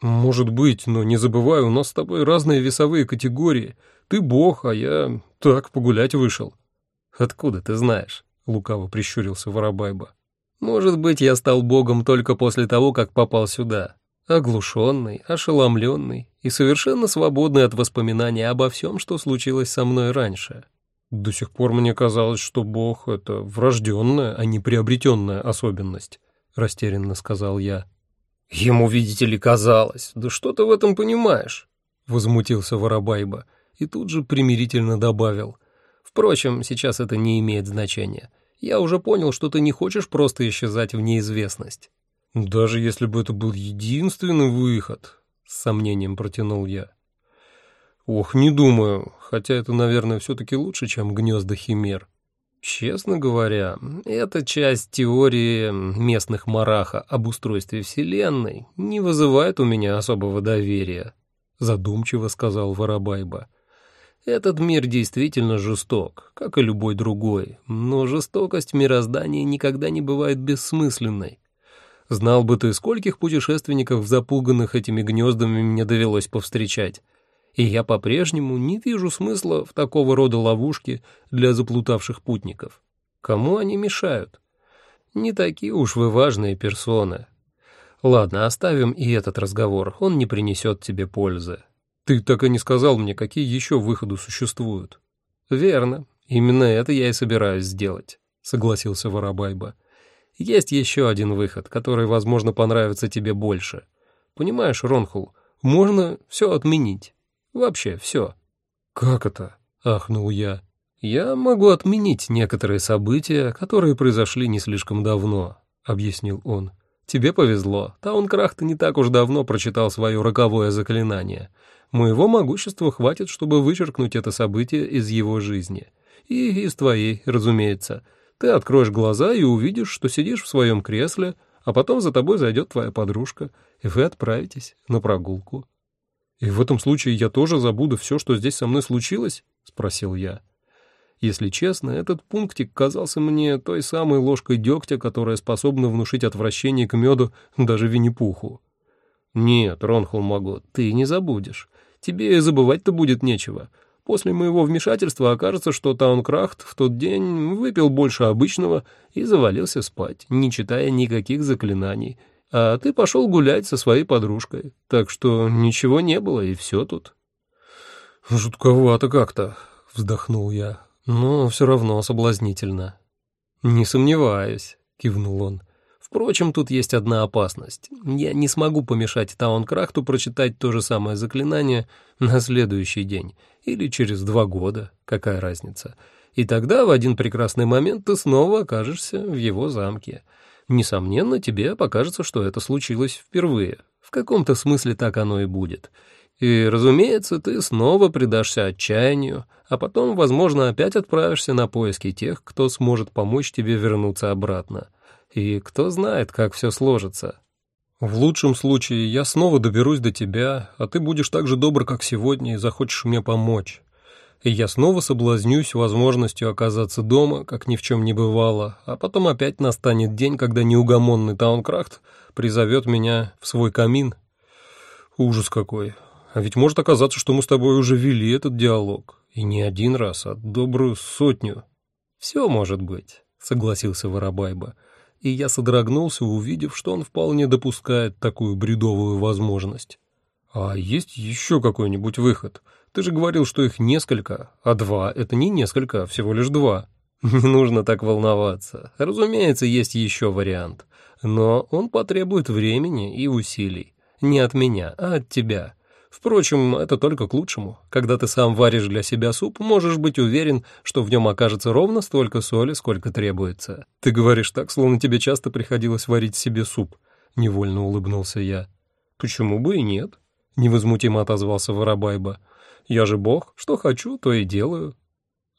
«Может быть, но не забывай, у нас с тобой разные весовые категории. Ты бог, а я так погулять вышел». «Откуда ты знаешь?» — лукаво прищурился Воробайба. Может быть, я стал богом только после того, как попал сюда. Оглушенный, ошеломленный и совершенно свободный от воспоминаний обо всем, что случилось со мной раньше. До сих пор мне казалось, что бог — это врожденная, а не приобретенная особенность, — растерянно сказал я. Ему, видите ли, казалось. Да что ты в этом понимаешь? — возмутился Воробайба и тут же примирительно добавил. Впрочем, сейчас это не имеет значения. — я уже понял, что ты не хочешь просто исчезать в неизвестность». «Даже если бы это был единственный выход», — с сомнением протянул я. «Ох, не думаю, хотя это, наверное, все-таки лучше, чем гнезда химер. Честно говоря, эта часть теории местных мараха об устройстве Вселенной не вызывает у меня особого доверия», — задумчиво сказал Воробайба. Этот мир действительно жесток, как и любой другой, но жестокость мироздания никогда не бывает бессмысленной. Знал бы ты, скольких путешественников, запуганных этими гнездами, мне довелось повстречать. И я по-прежнему не вижу смысла в такого рода ловушке для заплутавших путников. Кому они мешают? Не такие уж вы важные персоны. Ладно, оставим и этот разговор, он не принесет тебе пользы. Ты так и не сказал мне, какие еще выходы существуют. Верно, именно это я и собираюсь сделать, согласился Воробайба. Есть еще один выход, который, возможно, понравится тебе больше. Понимаешь, Ронхул, можно все отменить. Вообще все. Как это? ахнул я. Я могу отменить некоторые события, которые произошли не слишком давно, объяснил он. Тебе повезло. Таункрахт не так уж давно прочитал свое роковое заклинание — Моего могущества хватит, чтобы вычеркнуть это событие из его жизни. И из твоей, разумеется. Ты откроешь глаза и увидишь, что сидишь в своем кресле, а потом за тобой зайдет твоя подружка, и вы отправитесь на прогулку. «И в этом случае я тоже забуду все, что здесь со мной случилось?» — спросил я. Если честно, этот пунктик казался мне той самой ложкой дегтя, которая способна внушить отвращение к меду даже Винни-Пуху. «Нет, Ронхул Магот, ты не забудешь. Тебе забывать-то будет нечего. После моего вмешательства окажется, что Таункрахт в тот день выпил больше обычного и завалился спать, не читая никаких заклинаний. А ты пошел гулять со своей подружкой. Так что ничего не было, и все тут. «Жутковато как-то», — вздохнул я, — «но все равно соблазнительно». «Не сомневаюсь», — кивнул он. Впрочем, тут есть одна опасность. Я не смогу помешать Таункрахту прочитать то же самое заклинание на следующий день или через два года, какая разница. И тогда в один прекрасный момент ты снова окажешься в его замке. Несомненно, тебе покажется, что это случилось впервые. В каком-то смысле так оно и будет. И, разумеется, ты снова предашься отчаянию, а потом, возможно, опять отправишься на поиски тех, кто сможет помочь тебе вернуться обратно. И кто знает, как все сложится. В лучшем случае я снова доберусь до тебя, а ты будешь так же добр, как сегодня, и захочешь мне помочь. И я снова соблазнюсь возможностью оказаться дома, как ни в чем не бывало, а потом опять настанет день, когда неугомонный Таункрафт призовет меня в свой камин. Ужас какой. А ведь может оказаться, что мы с тобой уже вели этот диалог. И не один раз, а добрую сотню. Все может быть, согласился Воробайба и я содрогнулся, увидев, что он вполне допускает такую бредовую возможность. «А есть еще какой-нибудь выход? Ты же говорил, что их несколько, а два — это не несколько, а всего лишь два». «Не нужно так волноваться. Разумеется, есть еще вариант. Но он потребует времени и усилий. Не от меня, а от тебя. Впрочем, это только к лучшему. Когда ты сам варишь для себя суп, можешь быть уверен, что в нем окажется ровно столько соли, сколько требуется. Ты говоришь так, словно тебе часто приходилось варить себе суп. Невольно улыбнулся я. Почему бы и нет? Невозмутимо отозвался Воробайба. Я же бог, что хочу, то и делаю.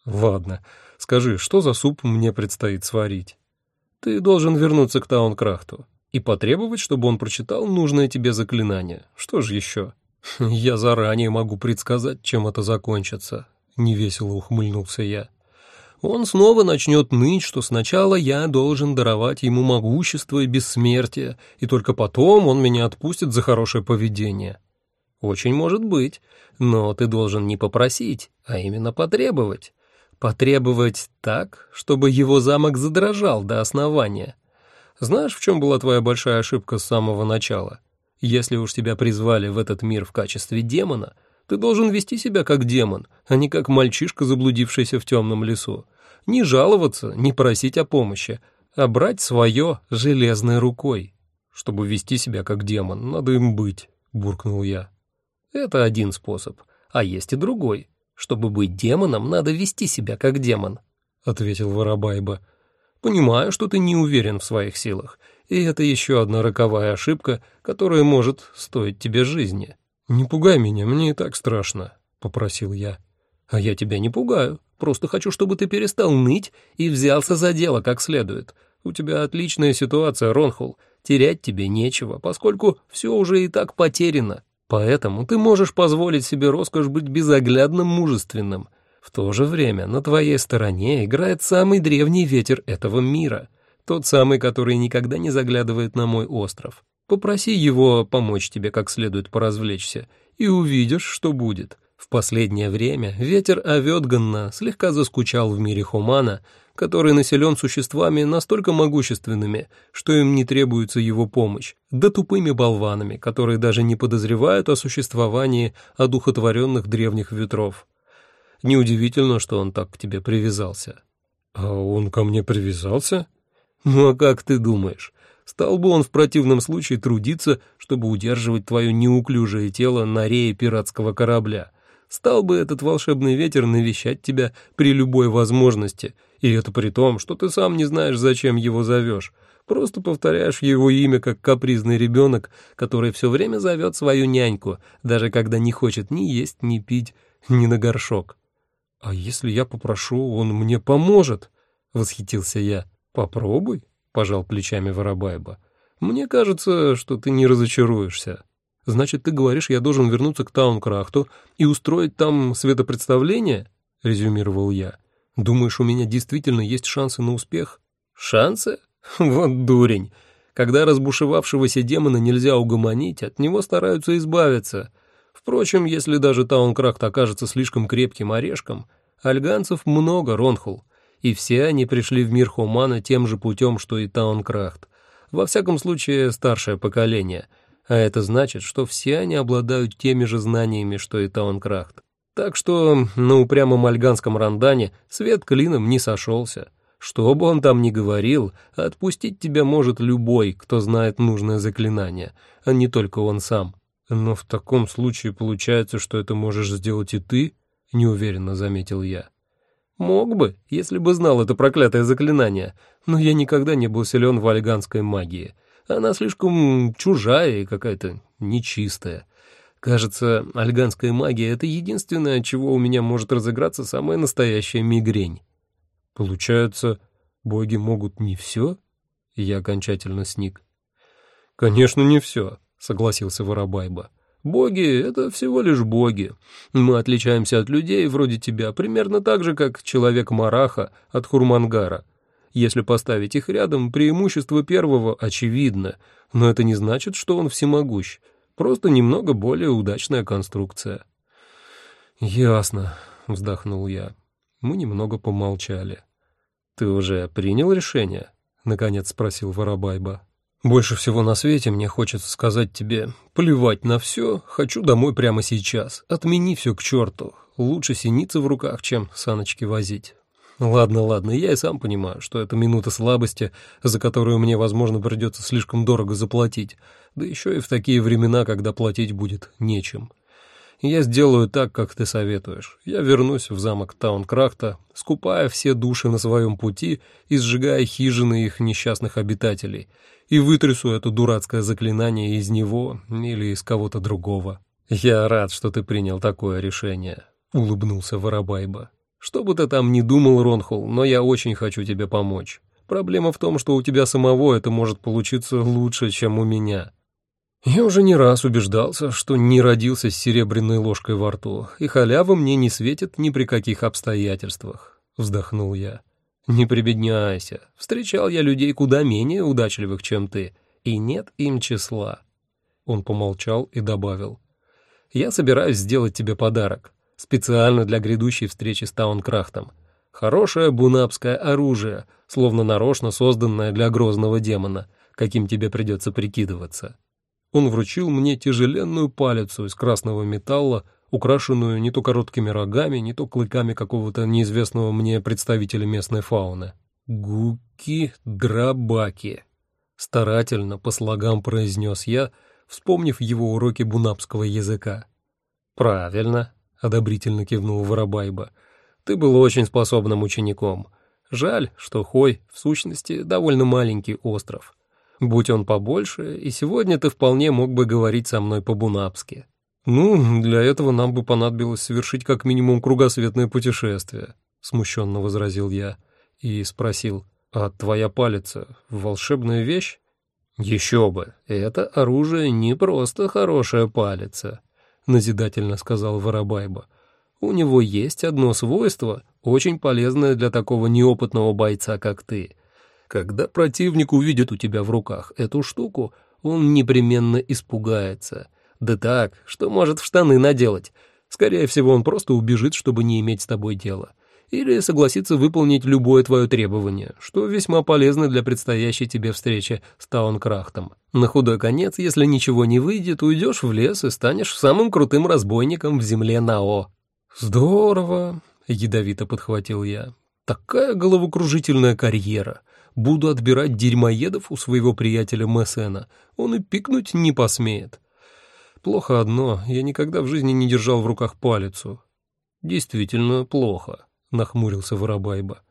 Ладно, скажи, что за суп мне предстоит сварить? Ты должен вернуться к Таункрахту и потребовать, чтобы он прочитал нужное тебе заклинание. Что же еще? «Я заранее могу предсказать, чем это закончится», — невесело ухмыльнулся я. «Он снова начнет ныть, что сначала я должен даровать ему могущество и бессмертие, и только потом он меня отпустит за хорошее поведение». «Очень может быть, но ты должен не попросить, а именно потребовать. Потребовать так, чтобы его замок задрожал до основания. Знаешь, в чем была твоя большая ошибка с самого начала?» Если уж тебя призвали в этот мир в качестве демона, ты должен вести себя как демон, а не как мальчишка, заблудившийся в темном лесу. Не жаловаться, не просить о помощи, а брать свое железной рукой. Чтобы вести себя как демон, надо им быть, буркнул я. Это один способ, а есть и другой. Чтобы быть демоном, надо вести себя как демон, ответил Воробайба. Понимаю, что ты не уверен в своих силах, и это еще одна роковая ошибка, которая может стоить тебе жизни. «Не пугай меня, мне и так страшно», — попросил я. «А я тебя не пугаю. Просто хочу, чтобы ты перестал ныть и взялся за дело как следует. У тебя отличная ситуация, Ронхул. Терять тебе нечего, поскольку все уже и так потеряно. Поэтому ты можешь позволить себе роскошь быть безоглядным мужественным. В то же время на твоей стороне играет самый древний ветер этого мира — тот самый, который никогда не заглядывает на мой остров. Попроси его помочь тебе как следует поразвлечься, и увидишь, что будет. В последнее время ветер Авёдганна слегка заскучал в мире Хумана, который населен существами настолько могущественными, что им не требуется его помощь, да тупыми болванами, которые даже не подозревают о существовании одухотворенных древних ветров. Неудивительно, что он так к тебе привязался. «А он ко мне привязался?» Ну а как ты думаешь? Стал бы он в противном случае трудиться, чтобы удерживать твое неуклюжее тело на рее пиратского корабля? Стал бы этот волшебный ветер навещать тебя при любой возможности, и это при том, что ты сам не знаешь, зачем его зовешь. Просто повторяешь его имя, как капризный ребенок, который все время зовет свою няньку, даже когда не хочет ни есть, ни пить, ни на горшок. «А если я попрошу, он мне поможет?» — восхитился я. «Попробуй», — пожал плечами Воробайба. «Мне кажется, что ты не разочаруешься. Значит, ты говоришь, я должен вернуться к Таункрахту и устроить там светопредставление?» — резюмировал я. «Думаешь, у меня действительно есть шансы на успех?» «Шансы? Вот дурень. Когда разбушевавшегося демона нельзя угомонить, от него стараются избавиться. Впрочем, если даже Таункрахт окажется слишком крепким орешком, альганцев много, Ронхул, и все они пришли в мир Хумана тем же путем, что и Таункрахт. Во всяком случае, старшее поколение, а это значит, что все они обладают теми же знаниями, что и Таункрахт. Так что на упрямом альганском рандане свет клином не сошелся. Что бы он там ни говорил, отпустить тебя может любой, кто знает нужное заклинание, а не только он сам. Но в таком случае получается, что это можешь сделать и ты, неуверенно заметил я. Мог бы, если бы знал это проклятое заклинание, но я никогда не был силен в альганской магии. Она слишком чужая и какая-то нечистая. Кажется, альганская магия — это единственное, от чего у меня может разыграться самая настоящая мигрень. Получается, боги могут не все? Я окончательно сник. Конечно, не все, согласился Воробайба. Боги — это всего лишь боги. Мы отличаемся от людей вроде тебя примерно так же, как человек Мараха от Хурмангара. Если поставить их рядом, преимущество первого очевидно, но это не значит, что он всемогущ. Просто немного более удачная конструкция. «Ясно», — вздохнул я. Мы немного помолчали. «Ты уже принял решение?» — наконец спросил Воробайба. «Больше всего на свете мне хочется сказать тебе, плевать на все, хочу домой прямо сейчас, отмени все к черту, лучше синицы в руках, чем саночки возить». «Ладно, ладно, я и сам понимаю, что это минута слабости, за которую мне, возможно, придется слишком дорого заплатить, да еще и в такие времена, когда платить будет нечем. Я сделаю так, как ты советуешь. Я вернусь в замок Таункрахта, скупая все души на своем пути и сжигая хижины их несчастных обитателей, и вытрясу это дурацкое заклинание из него или из кого-то другого. Я рад, что ты принял такое решение», — улыбнулся Воробайба. Что бы ты там ни думал, Ронхул, но я очень хочу тебе помочь. Проблема в том, что у тебя самого это может получиться лучше, чем у меня. Я уже не раз убеждался, что не родился с серебряной ложкой во рту, и халява мне не светит ни при каких обстоятельствах, вздохнул я. Не прибедняйся. Встречал я людей куда менее удачливых, чем ты, и нет им числа. Он помолчал и добавил: Я собираюсь сделать тебе подарок специально для грядущей встречи с Таункрахтом. Хорошее бунапское оружие, словно нарочно созданное для грозного демона, каким тебе придется прикидываться. Он вручил мне тяжеленную палицу из красного металла, украшенную не то короткими рогами, не то клыками какого-то неизвестного мне представителя местной фауны. «Гуки-драбаки», — старательно по слогам произнес я, вспомнив его уроки бунапского языка. «Правильно», одобрительно кивнул Воробайба. Ты был очень способным учеником. Жаль, что Хой, в сущности, довольно маленький остров. Будь он побольше, и сегодня ты вполне мог бы говорить со мной по-бунапски. Ну, для этого нам бы понадобилось совершить как минимум кругосветное путешествие, смущенно возразил я и спросил, а твоя палица — волшебная вещь? Еще бы, это оружие не просто хорошая палица. — назидательно сказал Воробайба. «У него есть одно свойство, очень полезное для такого неопытного бойца, как ты. Когда противник увидит у тебя в руках эту штуку, он непременно испугается. Да так, что может в штаны наделать. Скорее всего, он просто убежит, чтобы не иметь с тобой дела или согласится выполнить любое твое требование, что весьма полезно для предстоящей тебе встречи с Таункрахтом. На худой конец, если ничего не выйдет, уйдешь в лес и станешь самым крутым разбойником в земле Нао». «Здорово», — ядовито подхватил я. «Такая головокружительная карьера. Буду отбирать дерьмоедов у своего приятеля Мессена. Он и пикнуть не посмеет. Плохо одно, я никогда в жизни не держал в руках палицу. Действительно плохо нахмурился Воробайба.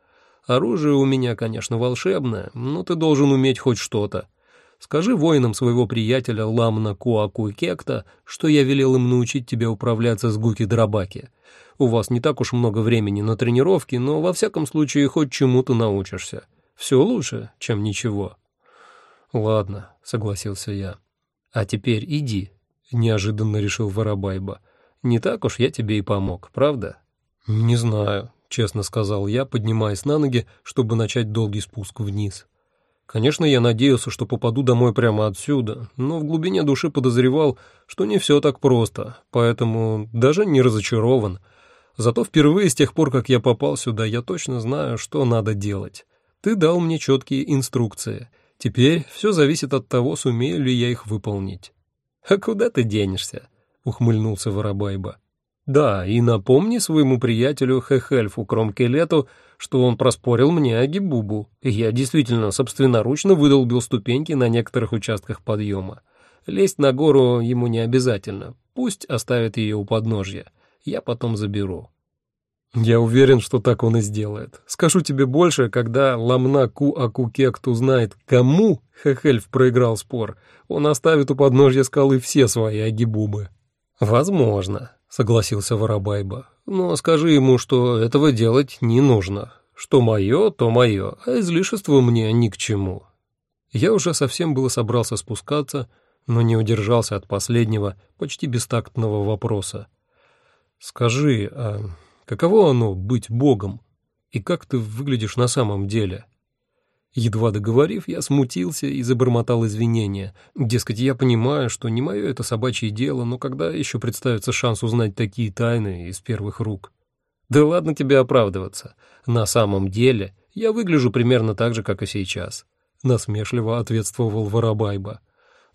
Оружие у меня, конечно, волшебное, но ты должен уметь хоть что-то. Скажи воинам своего приятеля Ламна Куакуйкекта, что я велел им научить тебя управляться с Гуки-Драбаки. У вас не так уж много времени на тренировки, но во всяком случае хоть чему-то научишься. Все лучше, чем ничего». «Ладно», — согласился я. «А теперь иди», — неожиданно решил Воробайба. «Не так уж я тебе и помог, правда?» «Не знаю», честно сказал я, поднимаясь на ноги, чтобы начать долгий спуск вниз. Конечно, я надеялся, что попаду домой прямо отсюда, но в глубине души подозревал, что не все так просто, поэтому даже не разочарован. Зато впервые с тех пор, как я попал сюда, я точно знаю, что надо делать. Ты дал мне четкие инструкции. Теперь все зависит от того, сумею ли я их выполнить. «А куда ты денешься?» — ухмыльнулся Воробайба. «Да, и напомни своему приятелю Хехельфу Кромкелету, что он проспорил мне Агибубу. Я действительно собственноручно выдолбил ступеньки на некоторых участках подъема. Лезть на гору ему не обязательно, пусть оставит ее у подножья. Я потом заберу». «Я уверен, что так он и сделает. Скажу тебе больше, когда Ламна Ку Акукект узнает, кому Хехельф проиграл спор, он оставит у подножья скалы все свои агибубы». «Возможно», — согласился Воробайба. «Но скажи ему, что этого делать не нужно. Что мое, то мое, а излишество мне ни к чему». Я уже совсем было собрался спускаться, но не удержался от последнего, почти бестактного вопроса. «Скажи, а каково оно быть богом? И как ты выглядишь на самом деле?» Едва договорив, я смутился и забормотал извинения. Дескать, я понимаю, что не мое это собачье дело, но когда еще представится шанс узнать такие тайны из первых рук? Да ладно тебе оправдываться. На самом деле я выгляжу примерно так же, как и сейчас. Насмешливо ответствовал Воробайба.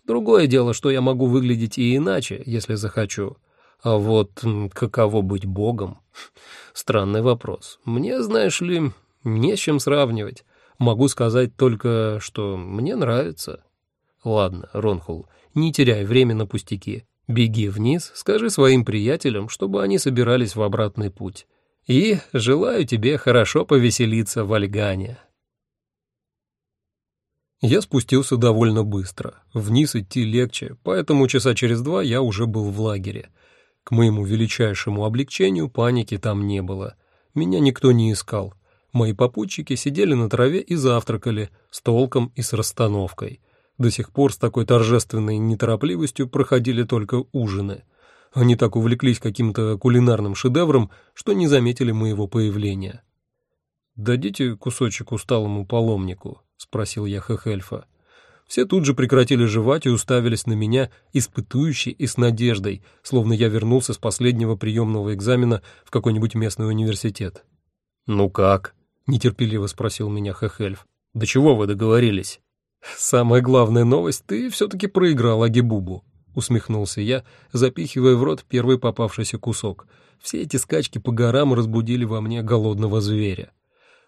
Другое дело, что я могу выглядеть и иначе, если захочу. А вот каково быть богом? Странный вопрос. Мне, знаешь ли, не с чем сравнивать. Могу сказать только, что мне нравится. Ладно, Ронхул, не теряй время на пустяки. Беги вниз, скажи своим приятелям, чтобы они собирались в обратный путь. И желаю тебе хорошо повеселиться в Альгане. Я спустился довольно быстро. Вниз идти легче, поэтому часа через два я уже был в лагере. К моему величайшему облегчению паники там не было. Меня никто не искал. Мои попутчики сидели на траве и завтракали, с толком и с расстановкой. До сих пор с такой торжественной неторопливостью проходили только ужины. Они так увлеклись каким-то кулинарным шедевром, что не заметили моего появления. «Дадите кусочек усталому паломнику?» — спросил я Хехельфа. Все тут же прекратили жевать и уставились на меня, испытующе и с надеждой, словно я вернулся с последнего приемного экзамена в какой-нибудь местный университет. «Ну как?» Нетерпеливо спросил меня Хехельф. «До чего вы договорились?» «Самая главная новость, ты все-таки проиграл Агибубу», — усмехнулся я, запихивая в рот первый попавшийся кусок. Все эти скачки по горам разбудили во мне голодного зверя.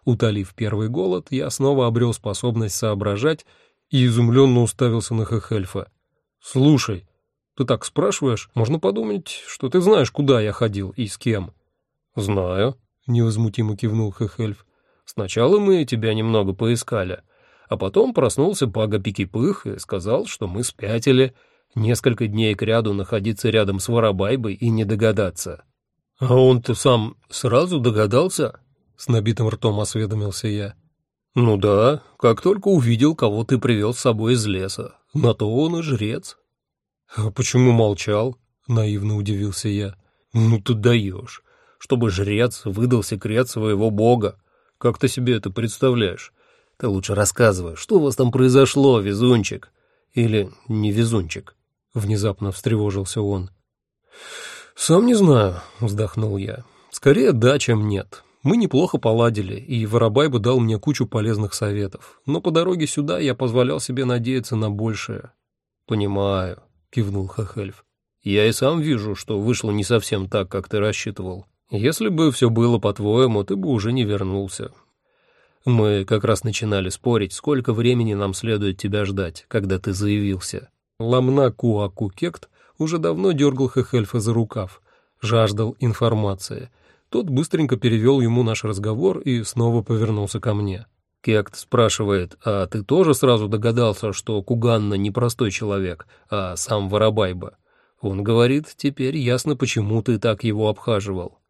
Утолив первый голод, я снова обрел способность соображать и изумленно уставился на Хехельфа. «Слушай, ты так спрашиваешь, можно подумать, что ты знаешь, куда я ходил и с кем». «Знаю», — невозмутимо кивнул Хехельф. Сначала мы тебя немного поискали, а потом проснулся Пага Пикипых и сказал, что мы спятили, несколько дней кряду находиться рядом с Воробайбой и не догадаться. — А он-то сам сразу догадался? — с набитым ртом осведомился я. — Ну да, как только увидел, кого ты привел с собой из леса. На то он и жрец. — А почему молчал? — наивно удивился я. — Ну ты даешь, чтобы жрец выдал секрет своего бога. Как ты себе это представляешь? Ты лучше рассказывай, что у вас там произошло, везунчик? Или не везунчик?» Внезапно встревожился он. «Сам не знаю», — вздохнул я. «Скорее да, чем нет. Мы неплохо поладили, и Воробай бы дал мне кучу полезных советов. Но по дороге сюда я позволял себе надеяться на большее». «Понимаю», — кивнул Хахельф. «Я и сам вижу, что вышло не совсем так, как ты рассчитывал. Если бы все было по-твоему, ты бы уже не вернулся. Мы как раз начинали спорить, сколько времени нам следует тебя ждать, когда ты заявился. Ламна Куакукект уже давно дергал Хехельфа за рукав, жаждал информации. Тот быстренько перевел ему наш разговор и снова повернулся ко мне. Кект спрашивает, а ты тоже сразу догадался, что Куганна не простой человек, а сам Воробайба? Он говорит, теперь ясно, почему ты так его обхаживал.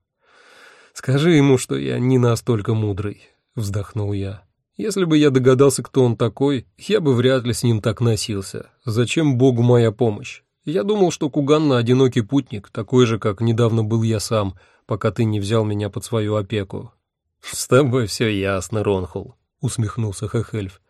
«Скажи ему, что я не настолько мудрый», — вздохнул я. «Если бы я догадался, кто он такой, я бы вряд ли с ним так носился. Зачем Богу моя помощь? Я думал, что Куганна — одинокий путник, такой же, как недавно был я сам, пока ты не взял меня под свою опеку». «С тобой все ясно, Ронхул», — усмехнулся Хехельф.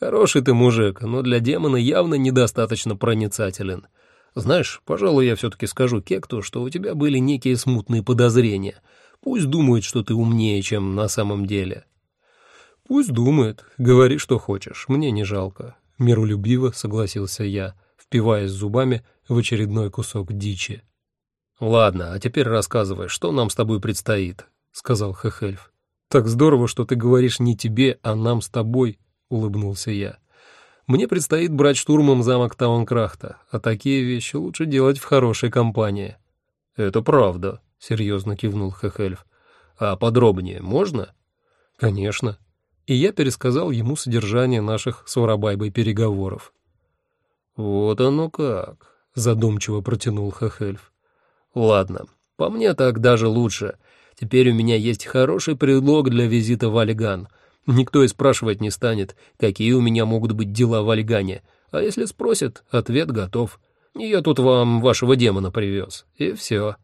Хороший ты мужик, но для демона явно недостаточно проницателен. Знаешь, пожалуй, я все-таки скажу Кекту, что у тебя были некие смутные подозрения. Пусть думает, что ты умнее, чем на самом деле». «Пусть думает. Говори, что хочешь. Мне не жалко». Миролюбиво согласился я, впиваясь зубами в очередной кусок дичи. «Ладно, а теперь рассказывай, что нам с тобой предстоит», — сказал Хехельф. «Так здорово, что ты говоришь не тебе, а нам с тобой», — улыбнулся я. «Мне предстоит брать штурмом замок Таункрахта, а такие вещи лучше делать в хорошей компании». «Это правда», — серьезно кивнул Хехельф. «А подробнее можно?» «Конечно». И я пересказал ему содержание наших с Воробайбой переговоров. «Вот оно как», — задумчиво протянул Хехельф. Ладно, по мне так даже лучше. Теперь у меня есть хороший предлог для визита в Альган. Никто и спрашивать не станет, какие у меня могут быть дела в Альгане. А если спросят, ответ готов. Я тут вам вашего демона привез. И все.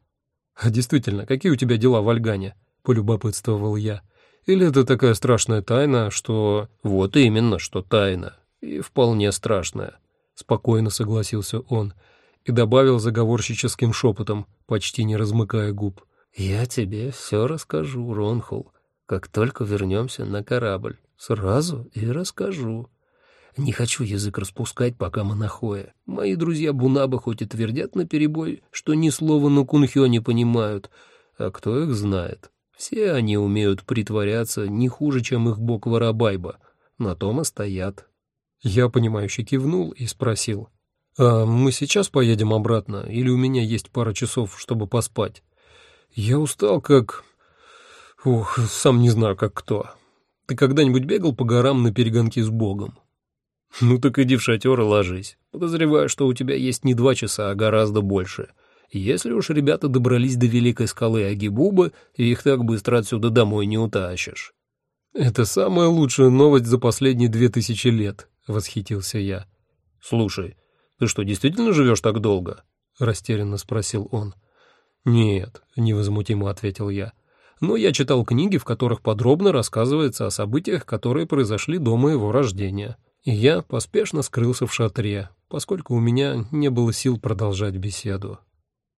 А действительно, какие у тебя дела в Альгане? Полюбопытствовал я. Или это такая страшная тайна, что... Вот именно, что тайна. И вполне страшная. Спокойно согласился он и добавил заговорщическим шепотом, почти не размыкая губ. «Я тебе все расскажу, Ронхул, как только вернемся на корабль. Сразу и расскажу. Не хочу язык распускать, пока мы на хое. Мои друзья Бунаба хоть и твердят наперебой, что ни слова на кунхё не понимают, а кто их знает? Все они умеют притворяться не хуже, чем их бог Воробайба. На том и стоят». Я, понимающе кивнул и спросил. «А мы сейчас поедем обратно, или у меня есть пара часов, чтобы поспать? Я устал, как... Ух, сам не знаю, как кто. Ты когда-нибудь бегал по горам на перегонки с Богом?» «Ну так иди в шатер и ложись. Подозреваю, что у тебя есть не два часа, а гораздо больше. Если уж ребята добрались до великой скалы Агибуба, их так быстро отсюда домой не утащишь». «Это самая лучшая новость за последние две тысячи лет», — восхитился я. «Слушай, ты что, действительно живешь так долго?» — растерянно спросил он. «Нет», — невозмутимо ответил я. «Но я читал книги, в которых подробно рассказывается о событиях, которые произошли до моего рождения. И я поспешно скрылся в шатре, поскольку у меня не было сил продолжать беседу.